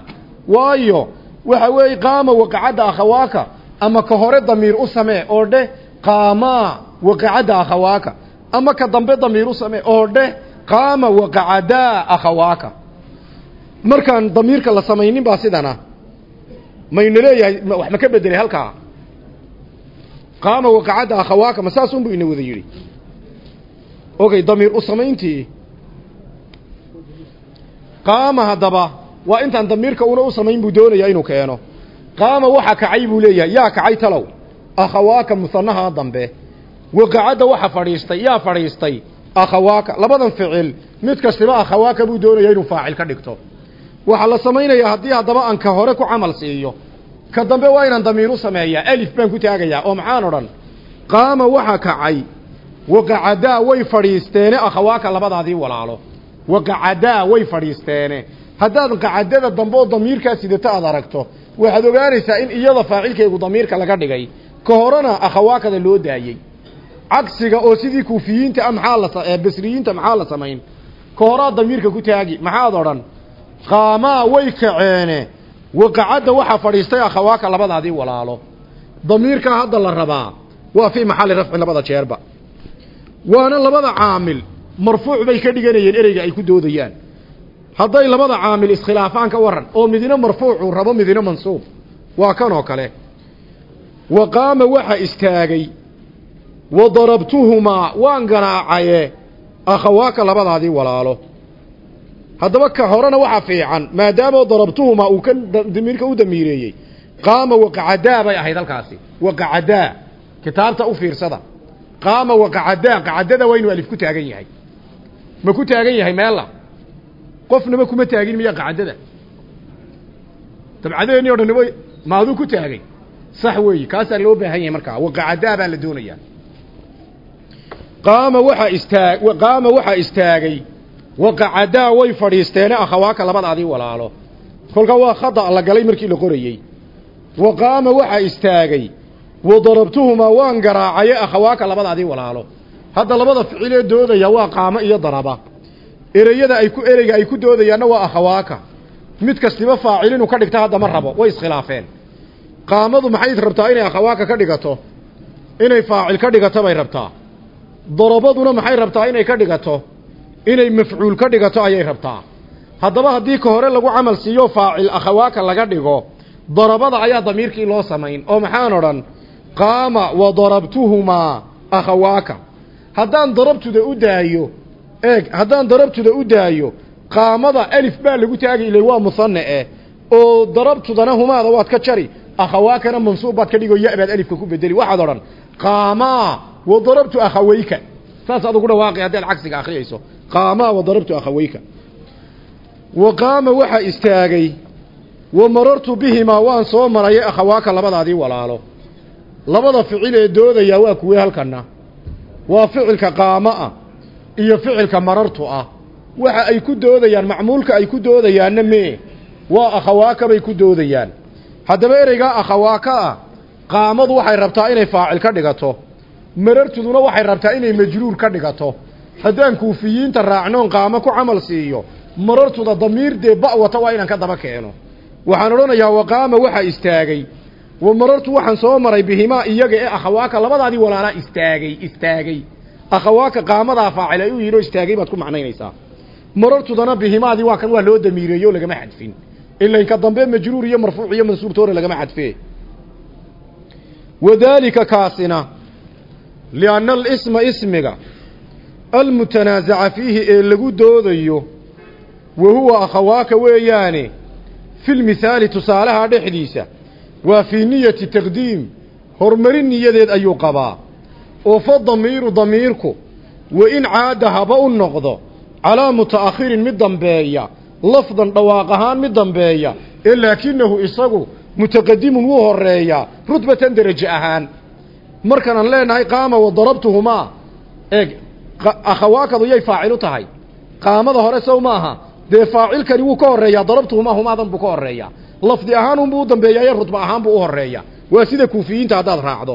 waayo waxa weeye qaama waqacadda akhawaaka ama ka hore damiir u samee oo dheh qaamaa waqacadda akhawaaka. Ama ka dambe damiir u samee oo dheh qaama waqacadaa akhawaaka markaan damiirka la samaynin baa sidana. Mayna leeyahay wax ma ka bedelay halkaa? Qaama waqacadda akhawaaka ma saasunbuu ina wada yidhi. Ogay damiir u samayntii. Qaama haddaba waa intaan damiirka una u samayn buu doonayaa inuu keeno. Qaama waxa kacay buu leeyahay yaa kacay talow. Akhawaaka musanaha dambe. Waqacadda waxa fadhiistay yaa fadhiistay. Akhawaaka labadan ficil mid kastiba akhawaaka buu doonayaa inuu faacil ka dhigto waxaa la samaynayaa haddii haddaba aan ka hore ku camal siiyo ka dambe waa inaan damiir u sameeyaa alif baan ku taagayaa oo maxaan odhan. Qaama waxa kacay waqacadaa way fadhiisteene akhawaaka labadaadii walaalo. Waqacadaa way fadhiisteene. Haddaad qacadada dambe oo damiirkaa sidata aad aragto waxaad ogaanaysaa in iyada faacilkeegu damiirka laga dhigay. Ka horena akhawaakada loo daayey. Cagsiga oo sidii kuufiyiinta a maxaa la basriyiinta maxaa la samayn? Ka horaad damiirka ku taagi maxaad odhan qaamaa way kaceene waqacadda waxaa fadhiistay akhawaaka labadaadii walaalo. Damiirkaa hadda la rabaa waa fii maxalli rafcin labada jeerba. Waana labada caamil marfuuc bay ka dhiganayeen ereyga ay ku doodayaan. Hadday labada caamil iskhilaafaan ka waran oo midina marfuucuu rabo midina mansuub. Waa kan oo kale. Wa qaama waxa istaagay. Wa darabtuhumaa waan garaacaye akhawaaka labadaadii walaalo haddaba ka horena waxaa fiican maadaama darabtuhumaa uu ka damiirka u damiireeyey qaama waqacadaa bay ahayd halkaasi. Waqacadaa kitaabta u fiirsada. Qaama waqacadaa qacadada waa inuu alif ku taagan yahay. Ma ku taagan yahay meella qofnaba kuma taagin miya qacadada. Dabcadeeni o dhan naba maaduu ku taagay. Sax weeyi kaasaa loo baahan yahay markaa. Waqacadaa baa la doonayaa. Qaama waxaa istaag qaama waxaa istaagay waqacadaa way fadhiisteene akhawaaka labadaadii walaalo kolkaa waa khada la galay markii la qorayey wa qaama waxaa istaagay wa darabtuhumaa waan garaacaye akhawaaka labadaadii walaalo hadda labada ficilee doodaya waa qaamo iyo daraba ereyada ay ku ereyga ay ku doodayaanna waa akhawaaka mid kastiba faacil inuu ka dhigto hadda ma rabo way iskhilaafeen qaamadu maxay rabtaa inay akhawaaka ka dhigato inay faacil ka dhigato bay rabtaa darabaduna maxay rabtaa inay ka dhigato inay mafcuul ka dhigato ayay rabtaa. Haddaba haddii ka hore lagu camal siiyo faacil akhawaaka laga dhigo darabada ayaa damiirkii loo samayn. Oo maxaan odhan qaama wa darabtuhumaa akhawaaka haddaan darabtuda u daayo eeg haddaan darabtuda u daayo qaamada alif baa lagu taagi ilay waa musanne eh oo darabtudana humaada waad ka jari akhawaakana mansuub baad ka dhigo ya-baad alifka ku bedeli. Waxaad odhan qaamaa wa darabtu akhawayka. Saas aad ugu dhawaaqi haddaad cagsiga akhriyayso qaamaa wa darabtu akhawayka wa qaama waxaa istaagay wa marartu bihimaa waan soo marayay akhawaaka labadaadii walaalo. Labada ficil ee doodayaa waa kuwee halkana waa ficilka qaamo ah iyo ficilka marartu ah. Waxa ay ku doodayaan macmuulka ay ku doodayaanna mee waa akhawaaka bay ku doodayaan. Haddaba ereygaa akhawaaka ah qaamadu waxay rabtaa inay faacil ka dhigato. Marartuduna waxay rabtaa inay majruur ka dhigato haddaan kuufiyiinta raacnoon qaamo ku camal siiyo marartuda damiir dee ba wata waa inaan ka daba keeno. Waxaan odhanayaa waqaama waxaa istaagay. Wa marartu waxaan soo maray bihimaa iyaga ee akhawaaka labadaadii walaalaa istaagay istaagay. Akhawaaka qaamadaa faacil ay u yidhi oo istaagay baad ku macnaynaysaa. Marartudana bihimaadii waa kan waa loo damiireeyo lagama xadfin. Ilain ka dambe majruur iyo marfuuc iyo mansuurtoona lagama xadfee wadaalika kaasina lianna alisma ismiga almutanaasaca fiihi ee lagu doodayo wa huwa akhawaaka weeyaane fi lmithaali tusaalaha dhexdiisa waa fii niyati taqdiim horumarin niyadeed ayuu qabaa. Oo fa damiiru damiirku wa in caada haba u noqdo calaa muta'akhirin mid dambeeya lafdan dhawaaq ahaan mid dambeeya ee laakinahu isagu mutaqadimun wuu horeeyaa rutbatan deraje ahaan. Markaanaan leenahay qaama wa darabtuhumaa akhawaakadu yay faacilu tahay. Qaamada hore sow maaha dee faacilkani wuu ka horeeyaa darabtuhumaa humaadan buu ka horeeyaa lafdi ahaan unbuu u dambeeyaa iyo rutba ahaan buu u horeeyaa waa sida kuufiyiinta haddaad raacdo.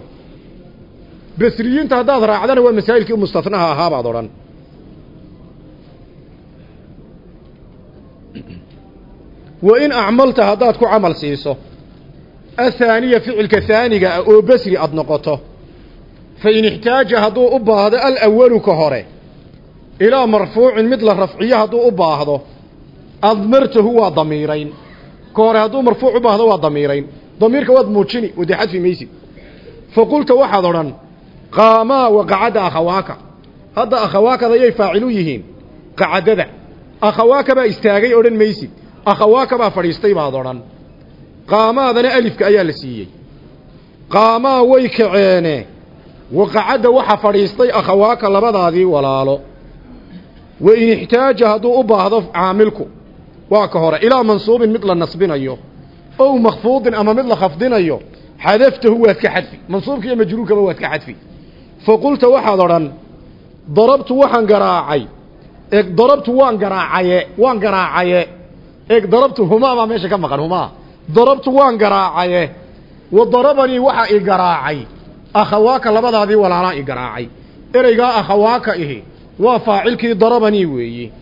Basriyiinta haddaad raacdana waa masaa'ilkii mustanaha ahaa baad odhan. Wa in acmalta haddaad ku camal siiso athaaniya ficilka haaniga ah oo basri aad noqoto fa in ixtaaja hadduu u baahdo alawalu ka hore ilaa marfuucin mid la rafciyo hadduu u baahdo admartahu waa damiirayn ka hore hadduu marfuuc u baahdo waa damiirayn damiirka waad muujini oo dee xadfi maysid fa qulta waxaad odhan qaamaa wa qacadda akhawaaka hadda akhawaakada yay faacilu yihiin qacadada akhawaaka baa istaagay odhan maysid akhawaaka baa fadhiistay baad odhan qaamaadana alifka ayaa la siiyey qaamaa way kaceene waqacadda waxa fadhiistay akhawaaka labadaadii walaalo. Wa in ixtaaja hadduu u baahdo caamilku waa ka hore. Ilaa mansuubin mid la nasbinayo ow makfuudin ama mid la khafdinayo xadaftahu waad ka xadfi. Mansuubka iyo majruurkaba waad ka xadfi. Fa qulta waxaad odhan darabtu waxaan garaacay. Eeg darabtu waan garaacaye waan garaacaye. Eeg darabtu humaa baa meesha ka maqan humaa. Darabtu waan garaacaye. Wa darabanii waxaa i garaacay akhawaaka labadaadii walaalaa i garaacay. Ereygaa akhawaaka ihi waa faacilkii darabanii weeyi.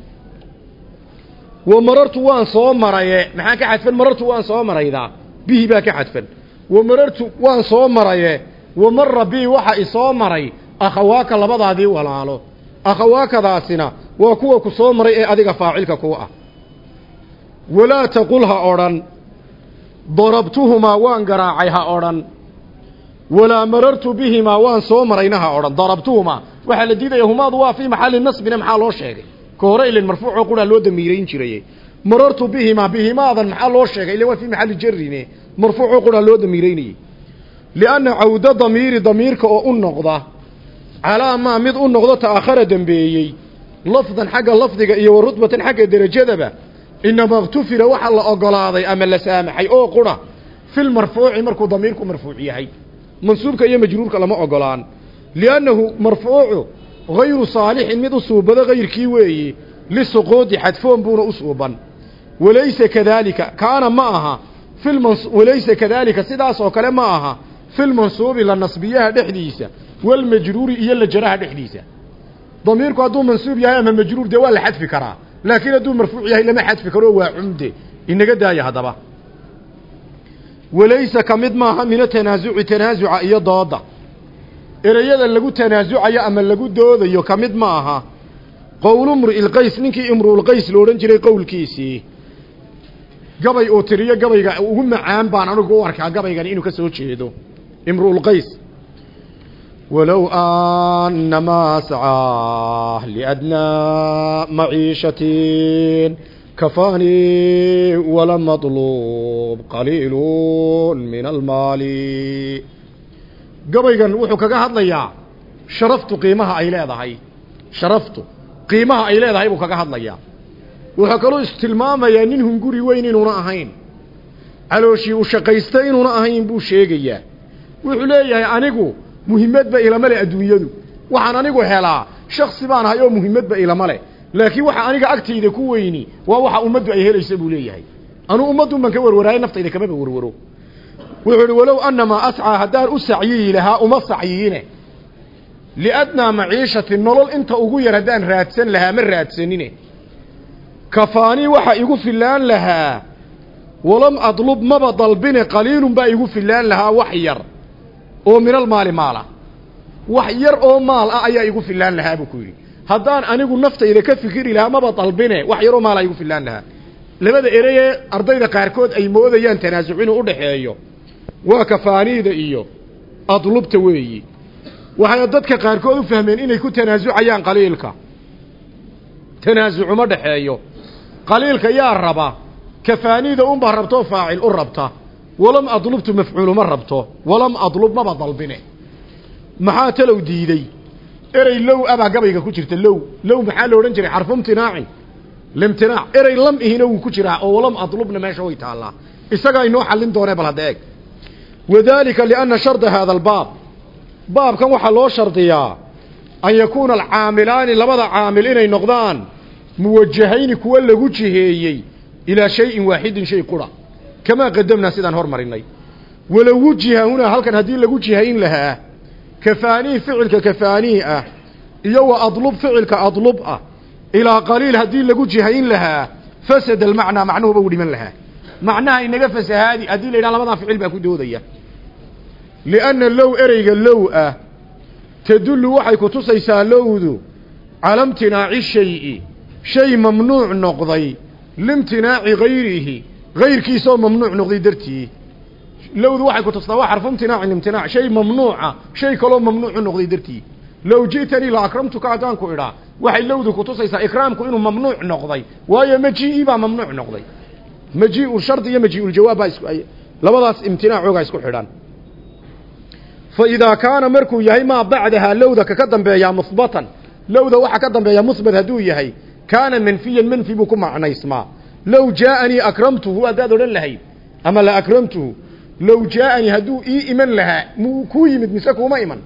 Wa marartu waan soo maraye. Maxaa ka xadfan? Marartu waan soo maraydaa. Bihi baa ka xadfan. Wa marartu waan soo maraye. Wa mara bii waxa i soo maray. Akhawaaka labadaadii walaalo. Akhawaakadaasina waa kuwa ku soo maray ee adiga faacilka ku ah. Walaa taqul ha odhan darabtuhumaa waan garaacay ha odhan walaa marartu bihimaa waan soo marayna ha odhan darabtuhumaa waxaa la diidaya humaadu waa fii maxalli nasbina maxaa loo sheegay? Ka hore ilan marfuucoo quraa loo damiirayn jiraye marartu bihimaa bihimaadan maxaa loo sheegay? Ilan waa fii maxalli jarine marfuucoo quraa loo damiiraynayey lianna cawda damiiri damiirka oo u noqda calaa maa mid u noqdo ta'akhara dembeeyey lafdan xagga lafdiga iyo wa rutbatan xagga derajadaba inama اktufira waxa la ogolaaday ama la saamaxay oo qura fi lmarfuuci markuu damiirku marfuuc yahay mansuubka iyo majruurka lama ogolaan liannahu marfuucu hayru saalixin mid u suubado hayrkii weeye lisuquudi xadfoon buuna u suuban. Walaysa kadaalika kaana ma aha walaysa kadaalika sidaas oo kale ma aha fi lmansuubi la nasbiyaha dhexdiisa walmajruuri iyo la jaraha dhexdiisa. Damiirku hadduu mansuub yahay ama majruur dee waa la xadfi karaa laakiin hadduu marfuuc yahay lama xadfi karo waa cumde. Inaga daaya haddaba walaysa ka mid maaha mina tanaasuci tanaasuca iyo dooda. Ereyada lagu tanaasucayo ama lagu doodayo ka mid ma aha qowlu mri'ilqays ninkii imruulqays lo odhan jiray qowlkiisii gabay uu tiriyo gabayga ugu macaan baan anigu u arkaa gabaygani inuu ka soo jeedo. Imruulqays walow annamaa sacaa liadnaa maciishatin kafaanii wala maطluub qaliilu min almaali gabaygan wuxuu kaga hadlayaa sharaftu qiimaha ay leedahay sharaftu qiimaha ay leedahay buu kaga hadlayaa wuxuu kaloo istilmaamayaa nin hunguri weyn inuuna ahayn calooshii u shaqaysta inuuna ahayn buu sheegayaa wuxuu leeyahay anigu muhimadba ilama leh adduunyadu waxaan anigu helaa shaksi baan ahay oo muhimadba ilama leh laakiin waxa aniga agtayda ku weyni waa waxa ummaddu ay helaysa buu leeyahay. Anuu ummadun baan ka warwaraayo naftayda kamaba warwaro. Wuxuu idhi walow annamaa ascaa haddaan u sacyiyi lahaa uma sacyiine liadnaa maciishati nolol inta ugu yar haddaan raadsan lahaa ma raadsanine. Kafaanii waxa igu filaan lahaa. Walam adlub maba dalbine qaliilun baa igu filaan lahaa wax yar oo minal maali maala. Wax yar oo maal ah ayaa igu filaan lahaa buu ku yidhi haddaan anigu naftayda ka fikiri lahaa maba dalbine wax yaroo maala igu filaan lahaa. Labada ereyee ardayda qaarkood ay moodayaan tanaasuc inuu udhaxeeyo waa kafaaniida iyo adlubta weeyi. Waxay dadka qaarkood u fahmeen inay ku tanaasucayaan qaliilka. Tanaasucuma dhexeeyo qaliilka yaa raba kafaaniida unbaa rabtoo faacil u rabta. Walam adlubtu mafcuuluma rabto walam adlub maba dalbine. Maxaa talow diiday erey low abaa gabayga ku jirta low. Low maxaa la odhan jiray? Xarfu imtinaacin limtinaac. Erey lam ihina wuu ku jiraa oo walam adlubna meesha way taallaa. Isagaa inoo xallin doonee bal hadda eeg. Wadalika lianna sharda haada albaab baabkan waxaa loo shardiyaa an yakuuna alcaamilaani labada caamil inay noqdaan muwajahayni kuwa lagu jiheeyey ilaa shayin waaxidin shay qura. Kamaa qadamnaa sidaan hormarinay walow wujiha hunaa halkan haddii lagu jihayn lahaa kafaaniih ficilka kafaaniih ah iyo wa adlub ficilka adlub ah ilaa qaliil haddii lagu jihayn lahaa fasada almacnaa macnuhuba u dhiman lahaa. Macnaha inaga fasahaadi haddii la yidhaha labadaa ficil baa ku doodaya. Lianna low ereyga low ah tadullu waxay ku tusaysaa lowdu cala imtinaaci shayi shay mamnuuc noqday liimtinaaci gayrihi gayrkiisaoo mamnuuc noqday dartii lowdu waxay ku tustaa waa xarfu imtinaaci imtinaac shay mamnuuca shay kaloo mamnuucu noqday dartii. Low ji'tanii la akramtuka haddaan ku idhaa. Waxay lowdu ku tusaysaa ikraamku inuu mamnuuc noqday waayo maji'ii baa mamnuuc noqday. Majii'u shardi iyo majii'uljawaab baa isku labadaas imtinaacoogaa isku xidhan fa idaa kaana markuu yahay maa bacdahaa lowda kaka dambeeyaa muhbatan lowda waxa ka dambeeya musbat hadduu yahay kaana manfiyan manfi buu ku macnaysmaa. Low jaa'anii akramtuhu haddaad odhan lahayd ama la low jaa'anii hadduu ii iman lahaa muu kuu yimid mise kuuma iman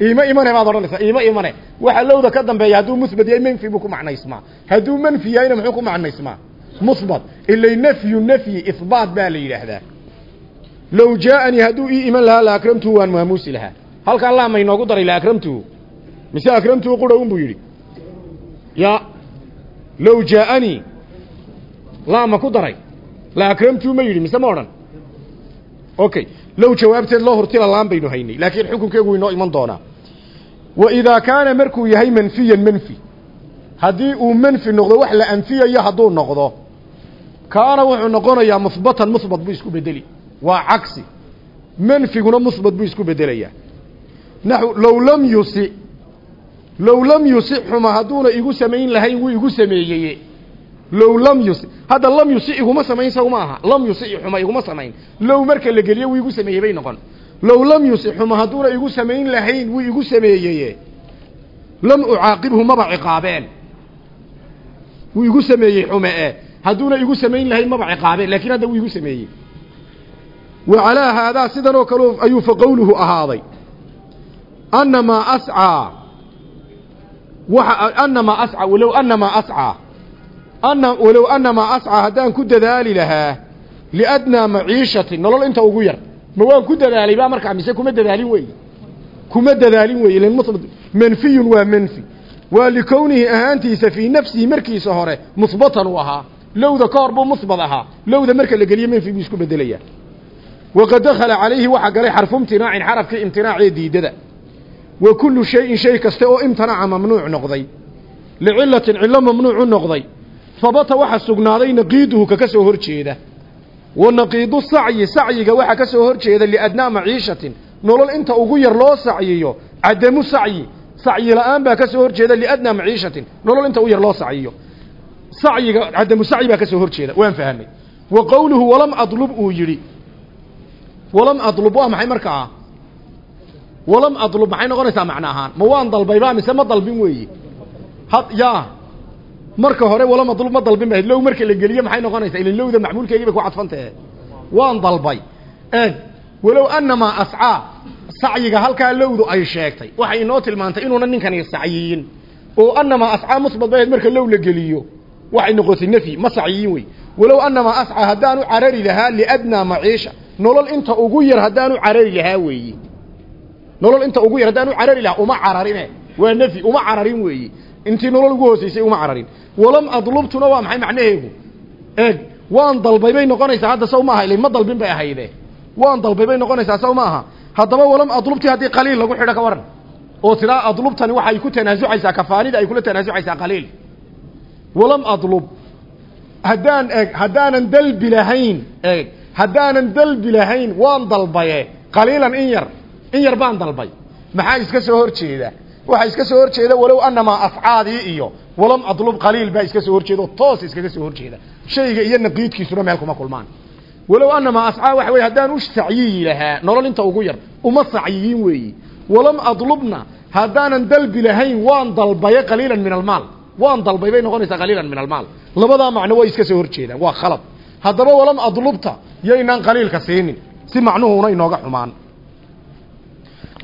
iima imane baad odhanaysaa iima imane waxa lowda ka dambeeya hadduu musbat yahay manfi buu ku macnaysmaa hadduu manfi yahayna muxuu ku macnaysmaa musbat ilay nafyu nafyi ihbaat baa la yidhaahdaa low jaa'anii hadduu ii iman lahaa la akramtuhu waan maamuusi lahaa halkaan laa maynoogu daray la akramtuhu mise akramtuhu un buu yidhi ya low jaa'anii laa ma ku daray la akramtuhu ma yidhi mise ma odhan okay low jawaabteed loo hurtila laan baynu haynay laakiin xukunkeegu inoo iman doonaa. Wa idaa kaana markuu yahay manfiyan manfi haddii uu manfi noqdo wax la anfiyayo hadduu noqdo kaana wuxuu noqonayaa muhbatan muhbat buu isku bedeli. Waa cagsi manfiguna musbat buu isku bedelayaa. Naxw low lam yusi low lam yusi xuma hadduuna igu samayn lahayn wuu igu sameeyeye low lam yusi hadda lam yusi iguma samayn saw ma aha lam yusi xuma iguma samayn. Low marka la geliyo wuu igu sameeyey bay noqon. Low lam yusi xuma hadduuna igu samayn lahayn wuu igu sameeyeye lam ucaaqibhu maba ciqaabeen. Wuu igu sameeyey xume e. Hadduuna igu samayn lahayn maba ciqaabeen laakiin hadda wuu igu sameeyey. Wa calaa haadaa sidan oo kale ayuu fa qowluhu ahaaday. Annamaa ascaa. Waxa annamaa ascaa walow annamaa anna walow annamaa ascaa haddaan ku dadaali lahaa liadnaa maciishati nolol inta ugu yar ma waan ku dadaalay baa markaa mise kuma dadaalin weeye kuma dadaalin weeye ilan musbat manfiyun waa manfi waa likownihi ahaantiisa fii nafsihi markiisa hore musbatan uu ahaa lowda ka hor buu musbat ahaa lowda marka la geliyo manfi buu isku bedelayaa waqad dakhala calayhi waxaa galay xarfu imtinaacin xarafkii imtinaacee diidada wa kullu shayin shay kaste oo imtanaca mamnuuc noqday licilatin cillo mamnuucu noqday habata waxa sugnaaday naqiiduhu kaka soo hor jeeda wa naqiidu sacyi sacyiga waxa ka soo hor jeeda liadnaa maciishatin nolol inta ugu yar loo sacyiyo cadamu sacyi sacyi la'aan baa ka soo hor jeeda liadnaa maciishatin nolol inta u yar loo sacyiyo. Sacyiga cadamu sacyi baa ka soo hor jeeda waan fahamay wa qowluhu walam adlub uu yidhi. Walam adlub waa maxay markaa walam adlub maxay noqonaysaa macno ma waan dalbayba mise ma dalbin weeye marka hore walam adlub ma dalbin ba low marka la geliyo maxay noqonaysaa ila lowda macmuulkeegii bay ku cadfantahe waan dalbay. Eeg walow annamaa ascaa sacyiga halkaa lowdu ay sheegtay. Waxay inoo tilmaantay inuuna ninkani sacyiyin. Oo annamaa ascaa musbad baheed marka low la geliyo waxay noqotay nafyi ma sacyiyin wey. Walow annamaa ascaa haddaanu carari lahaa liadnaa maciisha. Nolol inta ugu yar haddaanu carari lahaa weeye nolol inta ugu yar haddaanu carari lahaa uma cararine waa nafyi uma cararin weeye intii nolol ugu hoosaysay uma cararin. Walam adlubtuna waa maxay macnaheegu? Eeg waan dalbay bay noqonaysaa hadda saw maaha ilay ma dalbin bay ahayde waan dalbay bay noqonaysaa saw maaha haddaba walam adlubti haddii qaliil lagu xidho ka waran. Oo tidaa adlubtani waxay ku tanaasucaysaa kafaanida ay kula tanaasucaysaa qaliil. Walam adlub. Haddaan eeg haddaanan dalbi lahayn eeg haddaanan dalbi lahayn waan dalbaye qaliilan in yar in yar baan dalbay. Maxaa iska soo hor jeeda waxaa iska soo hor jeeda walow anamaa afcaadii iyo walam adlub qaliil baa iska soo hor jeeda oo toos iskaga soo hor jeeda shayga iyo naqiidkiisuna meel kuma kulmaan. Walow anamaa ascaa waxa weye haddaan u sacyiyi lahaa nolol inta ugu yar uma sacyiyin weeyi. Walam adlubna haddaanan dalbi lahayn waan dalbaye qaliilan min almaal. Waan dalbay bay noqonaysaa qaliilan min almaal. Labadaa macno way iska soo hor jeedaan waa khalad. Haddaba walam adlubta yaynaan qaliilka siinin si macnuhuna inooga xumaan.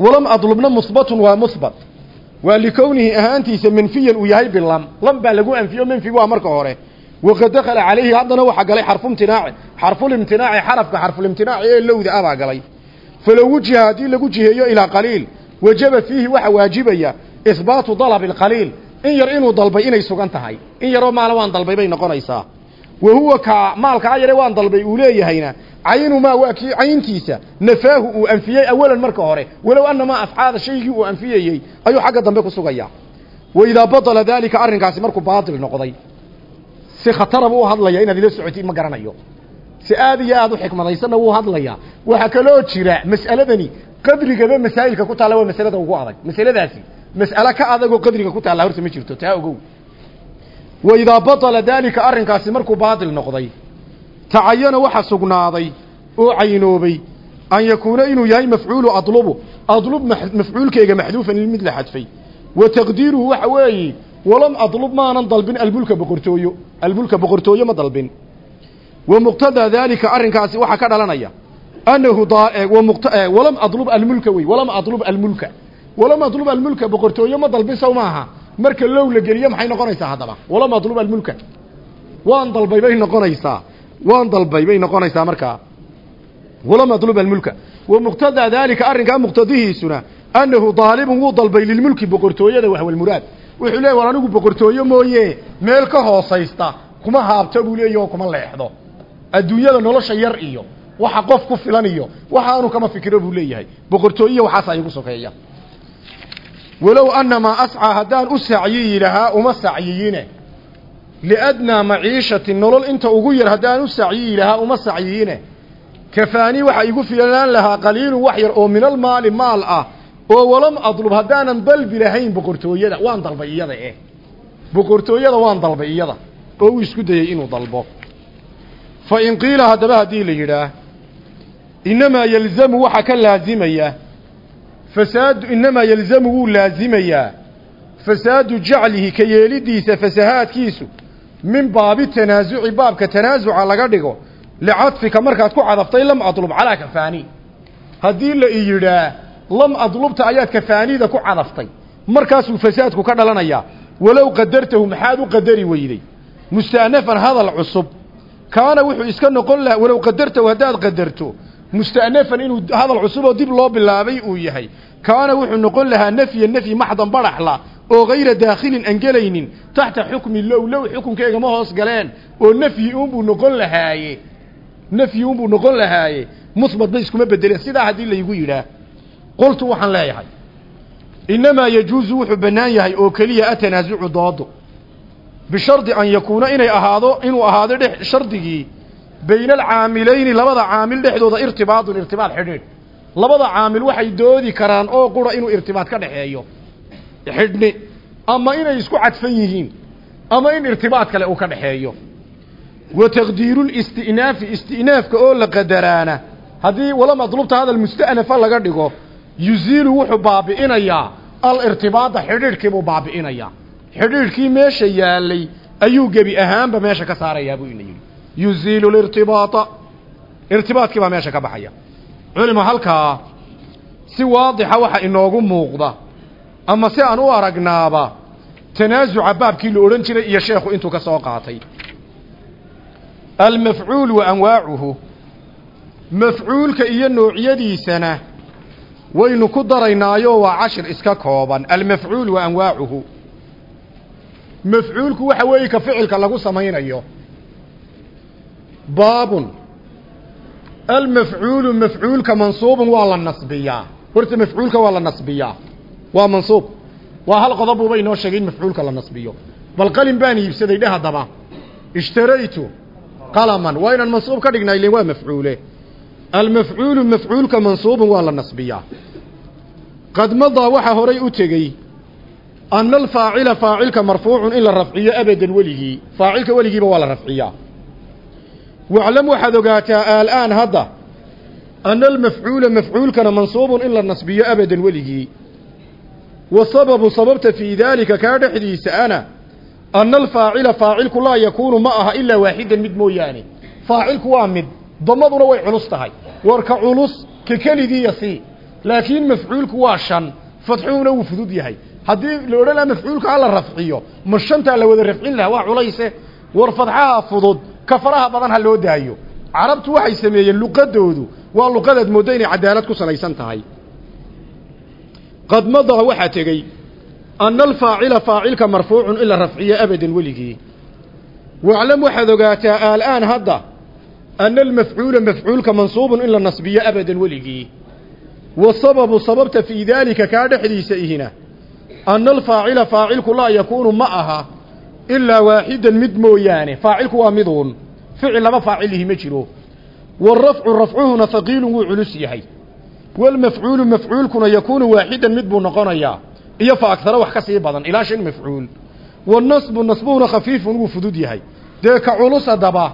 Walam adlubna musbatun waa musbat waa likownihi ahaantiisa manfiyan uu yahay bilam. Lam baa lagu anfiyo manfigu waa marka hore. Waqad dakhala calayhi haddana waxaa galay xarfu imtinaaci. Xarfulimtinaaci xarafka xarfulimtinaaci ee lowda abaa galay. Falow wujiha haddii lagu jiheeyo ilaa qaliil wajaba fiihi waxaa waajibaya ihbaatu dalabi alqaliil in yar inuu dalbay inay sugan tahay. In yaroo maala waan dalbay bay noqonaysaa wa huwa ka maalkaa yare waan dalbay uu leeyahayna. Caynu maa waa kii cayntiisa nafaahu uu anfiyey awalan marka hore. Walow anamaa afcaada shaygii uu anfiyayey ayuu xagga dambe ku sugayaa wa idaa badala daalika arrinkaasi markuu baatil noqday si khatara buu u hadlaya inaad ila socotiin ma garanayo. Si aad iyo aad u xikmadaysanna wuu hadlayaa. Waxaa kaloo jira mas'aladani qadrigaba masaa'ilka ku taalla waa masalada ugu adag. Masaladaasi mas'ale ka adagoo qadriga ku taalla horta ma jirto taa ogow wa idaa batala daalika arrinkaasi markuu baatil noqday tacayana waxa sugnaaday oo caynoobay an yakuuna inuu yahay mafcuulu adlubu adlub mafcuulkeyga maxduufan mid la xadfay wa taqdiiruhu waxa weeye walam adlub maanan dalbin almulka boqortooyo almulka boqortooyo ma dalbin wa muqtadaa daalika arrinkaasi waxaa ka dhalanaya annahu walam adlub almulka wey walam adlub almulka walam adlub almulka boqortooyo ma dalbin saw maaha marka low la geliyo maxay noqonaysaa haddaba? Walam adlub almulka. Waan dalbay bay noqonaysaa. Waan dalbay bay noqonaysaa markaa walam adlub almulka. Wa muqtadaa daalika arrinkaa muqtadihiisuna annahu daalibun wuu dalbay lilmulki boqortooyada wahwalmuraad wuxuu leeyay war anigu boqortooyo mooye meel ka hoosaysta kuma haabto buu leeyahy oo kuma leexdo. Adduunyada nolosha yar iyo waxa qof ku filan iyo waxa aanu kama fikiro buu leeyahay. Boqortooyiya waxaasa igu sokeeya walow annamaa ascaa haddaan u sacyiyi lahaa uma sacyiyine. liadnaa maciishati nolol inta ugu yar haddaan u sacyiyi lahaa uma sacyiyine. kafaanii waxa igu filanaan lahaa qaliilun wax yar oo minal maali maal ah oo walam adlub haddaanan dalbi lahayn boqortooyada waan dalbay iyada eh. boqortooyada waan dalbay iyada oo uu isku dayey inuu dalbo. fa in qiila haddaba haddii la yidhaah innamaa yalzamu waxaa ka laazimaya fasaadu innamaa yalzamu wuu laazimayaa fasaadu jaclihi ka yeelidiisa fasahaadkiisu min baabi tanaasuci baabka tanaasuca laga dhigo licadfika markaad ku cadaftay lam adlub calaa kafaani haddii la i yidhaah lam adlubta ayaad kafaanida ku cadaftay markaasuu fasaadku ka dhalanayaa walow qadartahu maxaad u qadari weyday? Musta'nafan hadal cusub. Kaana wuxuu iska noqon lahaa walow qadartahu haddaad qadarto musta'nafan inuu hadal cusub oo dib loo bilaabay uu yahay. Kaana wuxuu noqon lahaa nafyan nafyi maxdan badhaxla oo hayra daakhilin aan gelaynin taxta xukmi low low xukunkeega ma hoos galeen oo nafyi uunbuu noqon lahaaye. Nafyi uunbuu noqon lahaaye. Musbat ba iskuma bedeleen sidaa haddii laygu yidhaah qultu waxaan leeyahay innamaa yajuusu wuxuu bannaan yahay oo keliya atanaasucu doodo bishardi an yakuuna inay ahaado inuu ahaado dhex shardigii bayna alcaamilayni labada caamil dhexdooda irtibaadun irtibaad xidhiidh. Labada caamil waxay doodi karaan oo qura inuu irtibaad ka dhexeeyo. Xidhni. Ama inay isku cadfan yihiin. Ama in irtibaad kale uu ka dhexeeyo. Wa taqdiirulisti'naafi isti'naafka oo la qadaraana. Haddii wala madlubta hadal musta'nafa laga dhigo yuziilu wuxuu baabi'inayaa alirtibaada xidhiidhkiibuu baabi'inayaa. Xidhiidhkii meesha yaalay ayuu gebi ahaanba meesha ka saarayaa buu ina yuziilu lirtibaata irtibaadkii baa meesha ka baxaya. Culima halkaa si waadixa waxa inoogu muuqda ama si aan u aragnaaba tanaasuca baabkii la odhan jiray iyo sheekhu intuu ka soo qaatay. Almafcuul wa anwaacuhu. Mafcuulka iyo noocyadiisana waynu ku daraynaayo waa cashir iska kooban. Almafcuul wa anwaacuhu. Mafcuulku waxa ficilka lagu samaynayo baabun. Almafcuulu mafcuulka mansuubun waa la nasbiyaa horta mafcuulka waa la nasbiyaa waa mansuub. Waa hal qodob buuba inoo sheegay in mafcuulka la nasbiyo. Bal qalin baan iibsaday dheh haddaba. Ishtaraytu qalaman. Waa inaan mansuub ka dhignaa ilen waa mafcuule almafcuulu mafcuulka mansuubun waa la nasbiyaa qad madaa waxaa horay u tegey ana alfaacila faacilka marfuucun in la rafciyo abadan weligii faacilka weligiiba waa la rafciyaa waclam waxaad ogaataa alaan hadda ana almafcuula mafcuulkana mansuubun in la nasbiyo abadan weligii wa sababu sababta fii daalika kaa dhexdiisa ana ana alfaacila faacilku laa yakuunu ma aha ilaa waaxidan mid mooyaane faacilku waa mid damaduna way culus tahay war ka culus ka keligiiya sii laakiin mafcuulku waa shan fadxuhuna wuu fudud yahay haddii la odhan laha mafcuulka ha la rafciyo ma shantaa la wada rafcin laha waa culayse war fadxaha fudud ka faraha badan ha loo daayo. Carabtu waxay sameeyeen luqadoodu. Waa luqadaad mooddo inay cadaalad ku salaysan tahay. Qad madaa waxaa tegey ana alfaacila faacilka marfuucun in la rafciyo abadan weligii. Waclam waxaad ogaataa aalaan hadda ana almafcuula mafcuulka mansuubun in la nasbiyo abadan weligii. Wa sababu sababta fii daalika kaa dhexdiisa ihina ana alfaacila faacilku laa yakuunu ma aha ilaa waaxidan mid mooyaane faacilku waa miduun. Ficil laba faacilihi ma jiro. Waarafcu rafcuhuna haqiilun wuu culus yahay. Walmafcuulu mafcuulkuna yakuunu waaxidan mid buu noqonayaa. Iyo fa agtaro wax ka sii badan ilaa shan mafcuul. Wanasbu nasbuhuna khafiifun wuu fudud yahay. Dee ka culus haddaba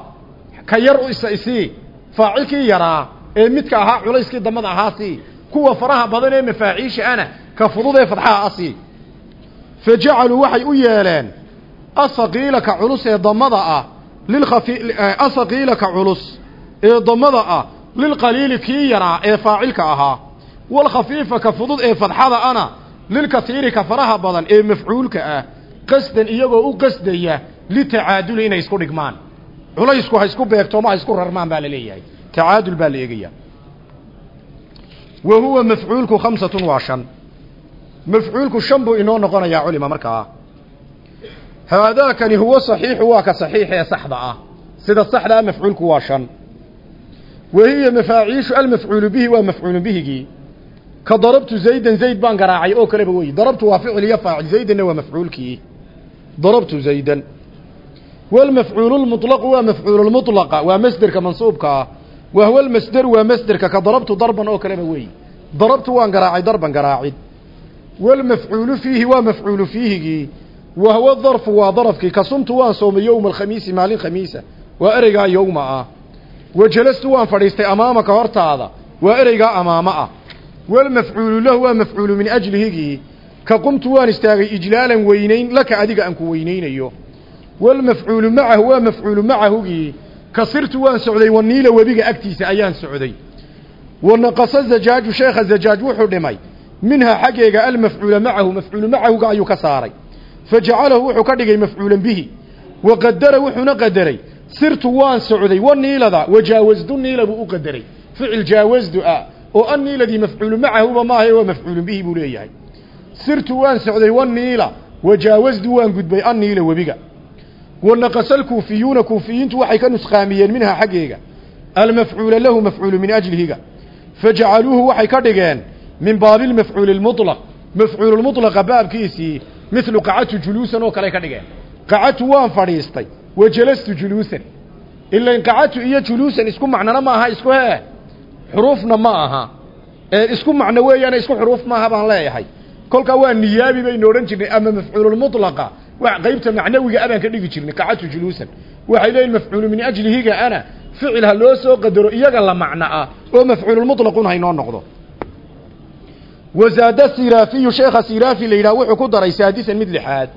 ka yar isa isii faacilkii yaraa ee midka ahaa culayskii damada ahaasii kuwa faraha badan ee mafaaciisha ana ka fudud ee fadxaha asii fa jacaluu waxay u yeeleen asaqiila ka culus ee damada ah lilkhafi asaqiila ka culus ee damada ah lilqaliili kii yaraa ee faacilka ahaa walkhafiifa ka fudud ee fadxada ana lilkatiiri ka faraha badan ee mafcuulka ah qasdan iyagoo u qasdaya litacaaduli inay isku dhigmaan. Culaysku ha isku beegtooma ha isku rarmaan baa la leeyahay. Tacaadul baa la eegaya wa huwa mafcuulku khamsatun waa shan. Mafcuulku shan buu inoo noqonayaa culima markaa haadaakani huwa saxiixu waa ka saxiix ee saxda ah sida saxda ah mafcuulku waa shan wa hiya mafaaciishu almafcuulu bihi waa mafcuulu bihigii ka darabtu zaydan zayd baan garaacay oo kaleba wey darabtu waa ficil iyo faacil waa mafcuulkii darabtu zaydan walmafcuulu lmuطlaqu waa mafcuulu lmuطlaqa waa masderka mansuubka ah wa huwa almasderu waa masderka ka darabtu darban oo kaleba wey darabtu waan garaacay darban garaacid walmafcuulu fiihi waa mafcuulu fiihigii wa huwa darfu waa darafkii ka sumtu waan soomay yowma alkhamiisi maalin khamiisa waa ereygaa yowma ah wa jalastu waan fadhiistay amaamaka hortaada waa ereygaa amaamo ah walmafcuulu lahu waa mafcuulu min ajlihigii ka qumtu waan istaagay ijlaalan weynayn laka adiga aan ku weynaynayo walmafcuulu macahu waa mafcuulu macahugii ka sirtu waan socday waniila webiga agtiisa fajacalahu wuxuu ka dhigay mafcuulan bihi wa qadara wuxuuna qadaray sirtu waan socday waniilada wajaawasdu niila buu u qadaray ficil jaawasdu ah oo anniiladii mafcuulu macahuba maaha waa mafcuulun bihi buu leeyahay sirtu waan socday waniila wajaawasdu waan gudbay anniila webiga wanaqasa alkuufiyuuna kuufiyiintu waxay ka nusqaamiyeen minhaa xaggeega almafcuula lahu mafcuulu min ajlihiga fajacaluuhu waxay ka dhigeen min baabi lmafcuuli lmuطlaq mafcuululmuطlaqa baabkiisii midlu qacatu juluusan oo kale ka dhigeen. Qacatu waan fadhiistay wa jalastu juluusan. Ilain qacatu iyo juluusan isku macnona ma aha isku hee? Xuruufna ma aha. Ee isku macno weeyaane isku xuruuf maaha baan leeyahay. Kolkaa waa niyaabi baynu odhan jirnay ama mafcuululmuطlaqa wa qaybta macnawiga abaan ka dhigi jirnay qacatu juluusan. Waxay leeyihiin mafcuulu min ajlihiga ana ficil ha loo soo qadaro iyaga la macno ah oo mafcuululmuطlaqun haynoo noqdo wazaada siraafiyu sheekha siraafi la yidhaha wuxuu ku daray saadisan mid lixaad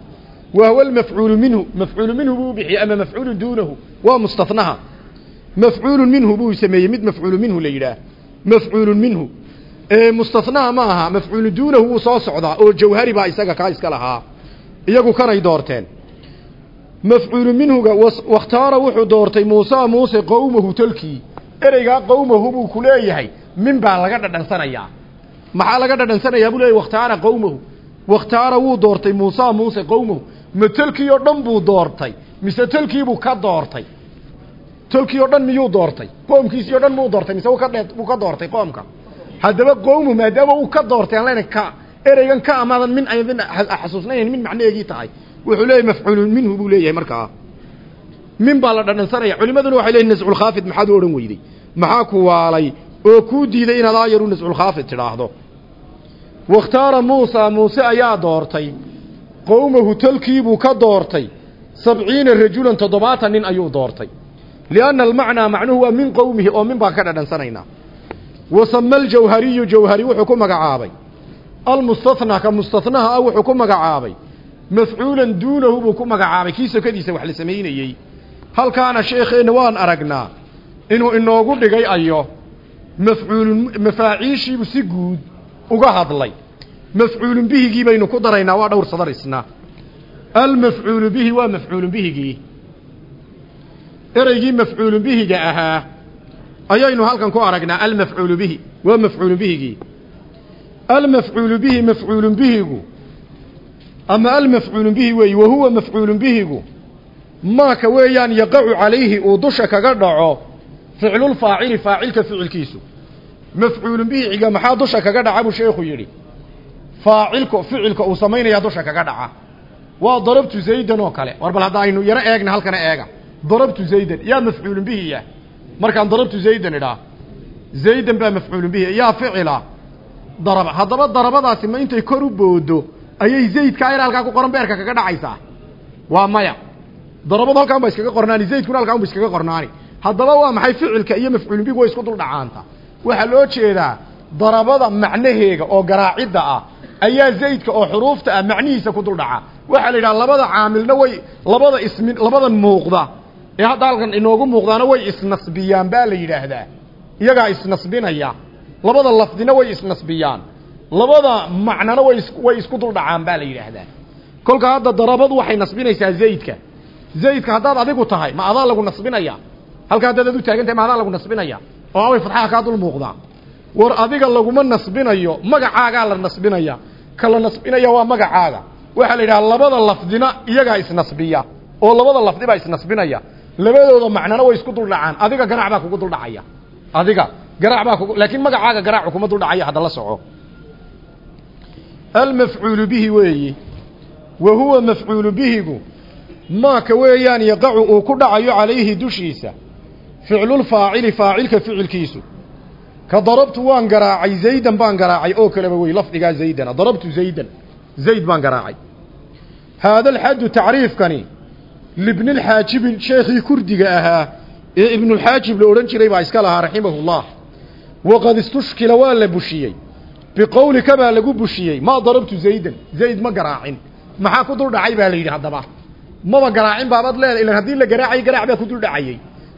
wa huwa almafcuulu minhu mafcuulu minhu buu bixiyey ama mafcuulun duunahu waa mustanaha mafcuulun minhu buu sameeyey mid mafcuulu minhu la yidhaah mafcuulun minhu mustanaha ma aha mafcuulu duunahu wuu soo socdaa oo jawhari baa isaga kaa iska lahaa iyagu kanay doorteen mafcuulu minhuga wakhtaara wuxuu doortay muusa muuse qowmahu tolkii ereygaa qowmahu buu ku leeyahay min baa laga dhadhansanayaa maxaa laga dhadhansanayaa buu leeyahy wakhtaara qowmahu wakhtaara wuu doortay muusa muuse qowmahu ma tolkii oo dhan buu doortay mise tolkiibuu ka doortay? Tolkii oo dhan miyuu doortay? Qoomkiisii o dhan muu doortay mise wuu ka doortay qoomka? Haddaba qowmu maadaama uu ka doortay aan lena ka ereygan ka amaadan min aydin xasuusnayn min macnaheegii tahay. Wuxuu leeyahy mafcuulun minhu buu leeyahay markaa. Min baa la dhadhansanaya. Culimaduna waxay leeyihiin nasculkhaafid maxaad u odhan weyday? Maxaa ku waalay oo kuu diiday inaad aayaru nasculkhaafid tidhaahdo. Wakhtaara muusaa muuse ayaa doortay. Qowmahu tolkiibuu ka doortay. Sabciina rajulan toddobaatan nin ayuu doortay. Lianna almacnaa macnuhu waa min qowmihi oo min baan ka dhadhansanaynaa. Wasama aljawhariyu jawhari wuxuu ku magacaabay. Almustathnaa ka mustathnaha ah wuxuu ku magacaabay. Mafcuulan duunahu buu ku magacaabay. Kii sokadiisa wax la samaynayey halkaana sheekheenna waan aragnaa. Inuu inoogu dhigay ayo mafcuulun mafaaciishiibu si guud uga hadlay. Mafcuulun bihigii baynu ku daraynaa waa dhowr sadar isna almafcuulu bihi waa mafcuulun bihigii. Ereygii mafcuulun bihiga ahaa ayaynu halkan ku aragnaa almafcuulu bihi waa mafcuulun bihigii. Almafcuulu bihi mafcuulun bihigu ama almafcuulu bihi weeye wahuwa mafcuulun bihigu maaka weeyaan yaqacu calayhi uu dusha kaga dhaco ficlulfaacili faacilka ficilkiisu. Mafcuulun bihiga maxaa dusha kaga dhaca buu sheekhu yidhi. Faacilku ficilka uu samaynayaa dusha kaga dhaca. Waa darabtu zaydan oo kale. War bal hadda aynu yaro eegna halkana eega. Darabtu zaydan yaa mafcuulun bihiya markaan darabtu zaydan idhaa zaydan baa mafcuulun bihi. Yaa ficila daraba haddaba darabadaasi ma intay kor u boodo ayay zaydka ayr halkaa ku qoran beerka kaga dhacaysaa? Waa maya. Darabadu halkaan ba iskaga qornaani zaydkuna halkaan ba iskaga qornaani haddaba waa maxay ficilka iyo mafcuulun bihi way isku dul dhacaanta? Waxaa loo jeedaa darabada macnaheega oo garaacidda ah ayaa zaydka oo xuruufta ah macnihiisa ku dul dhaca. Waxaa la yidhaha labada caamilna way labada ismi labadan muuqda. Ee hadda halkan inoogu muuqdaana way isnasbiyaan baa la yidhaahdaa. Iyagaa isnasbinaya. Labada lafdina way isnasbiyaan. Labada macnana way way isku dul dhacaan baa la yidhaahdaa. Kolka hadda darabadu waxay nasbinaysaa zaydka. Zaydka haddaad adigu tahay ma adaa lagu nasbinaya halka haddaad ad u taagan tahay ma adaa lagu nasbinaya oo away fadxaha kaa dul muuqdaa war adiga laguma nasbinayo magacaagaa la nasbinaya. Ka la nasbinaya waa magacaaga. Waxaa la yidhaha labada lafdina iyagaa isnasbiya oo labada lafdi baa isnasbinaya. Labadooda macnana way isku dul dhacaan adiga garaac baa kugu dul dhacaya adiga garaac baa kugu laakiin magacaaga garaacu kuma dul dhacaya hadda la soco. Almafcuulu bihi weeyi wa huwa mafcuulu bihigu maaka weeyaan yaqacu uu ku dhacayo calayhi dushiisa ficlulfaacili faacilka ficilkiisu. Ka darabtu waan garaacay zaydan baan garaacay oo kaleba wey lafdigaa zaydana darabtu zaydan. Zayd baan garaacay. Haada alxaddu tacriifkani libnilxaajibi sheekhii kurdiga ahaa ee ibnulxaajib la odhan jiray baa iska lahaa raximahullah. Waqad istushkila waa la bushiyey. Biqowlika baa lagu bushiyey. Maa darabtu zaydan. Zayd ma garaacin. Maxaa ku dul dhacay baa la yidhi haddaba. Maba garaacin baabad leeda ilan haddii la garaacay garaac baa ku dul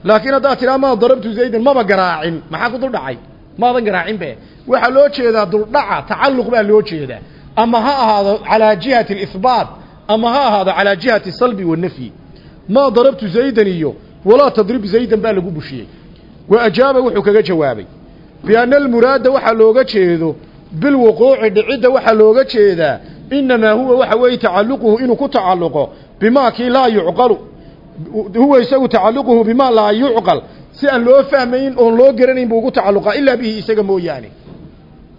laakiin haddaad tidhaa maa darabtu zaydan maba garaacin. Maxaa ku dul dhacay maadan garaacin be waxaa loo jeedaa duldhaca tacalluq baa loo jeedaa. Ama ha ahaado calaa jihati alihbaat ama ha ahaado calaa jihati asalbi wanafyi maa darabtu zaydan iyo walaa tadrib zaydan baa lagu bushiyey. Wa ajaaba wuxuu kaga jawaabay bianna almuraada waxaa looga jeedo bilwuquuci dhicidda waxaa looga jeedaa inamaa huwa waxa weeye tacalluquhu inuu ku tacalluqo bimaa kii laa yucqalu huwa isagu tacalluquhu bimaa laa yucqal. Si aan loo fahmayn oon loo garanayn buu ugu tacalluqaa ilaa bihi isaga mooyaane.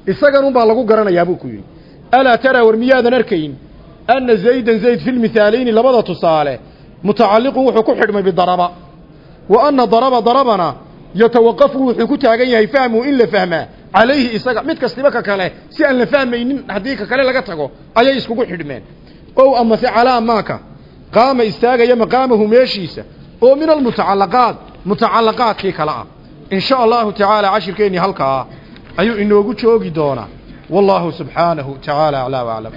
Isaganun baa lagu garanayaa buu ku yidhi. Alaa taraa war miyaadan arkayn? Anna zaydan zayd fi lmihaalayni labada tusaale mutacalliqun wuxuu ku xidhmay bidaraba. Wa anna daraba darabana yatawaqafu wuxuu ku taagan yahay fahmuhu in la fahmaa. Calayhi isaga mid kastiba ka kale si aan la fahmaynin haddii ka kale laga tago ayay iskugu xidhmeen. Ow amase calaa maaka qaama istaagaya maqaamahu meeshiisa. Oo min almutacallaqaat mutacallaqaadkii kale ah. In sha allahu tacaala cashirkeennii halkaa ayuu inoogu joogi doonaa. Wallaahu subxaanahu tacaala aclaa waclam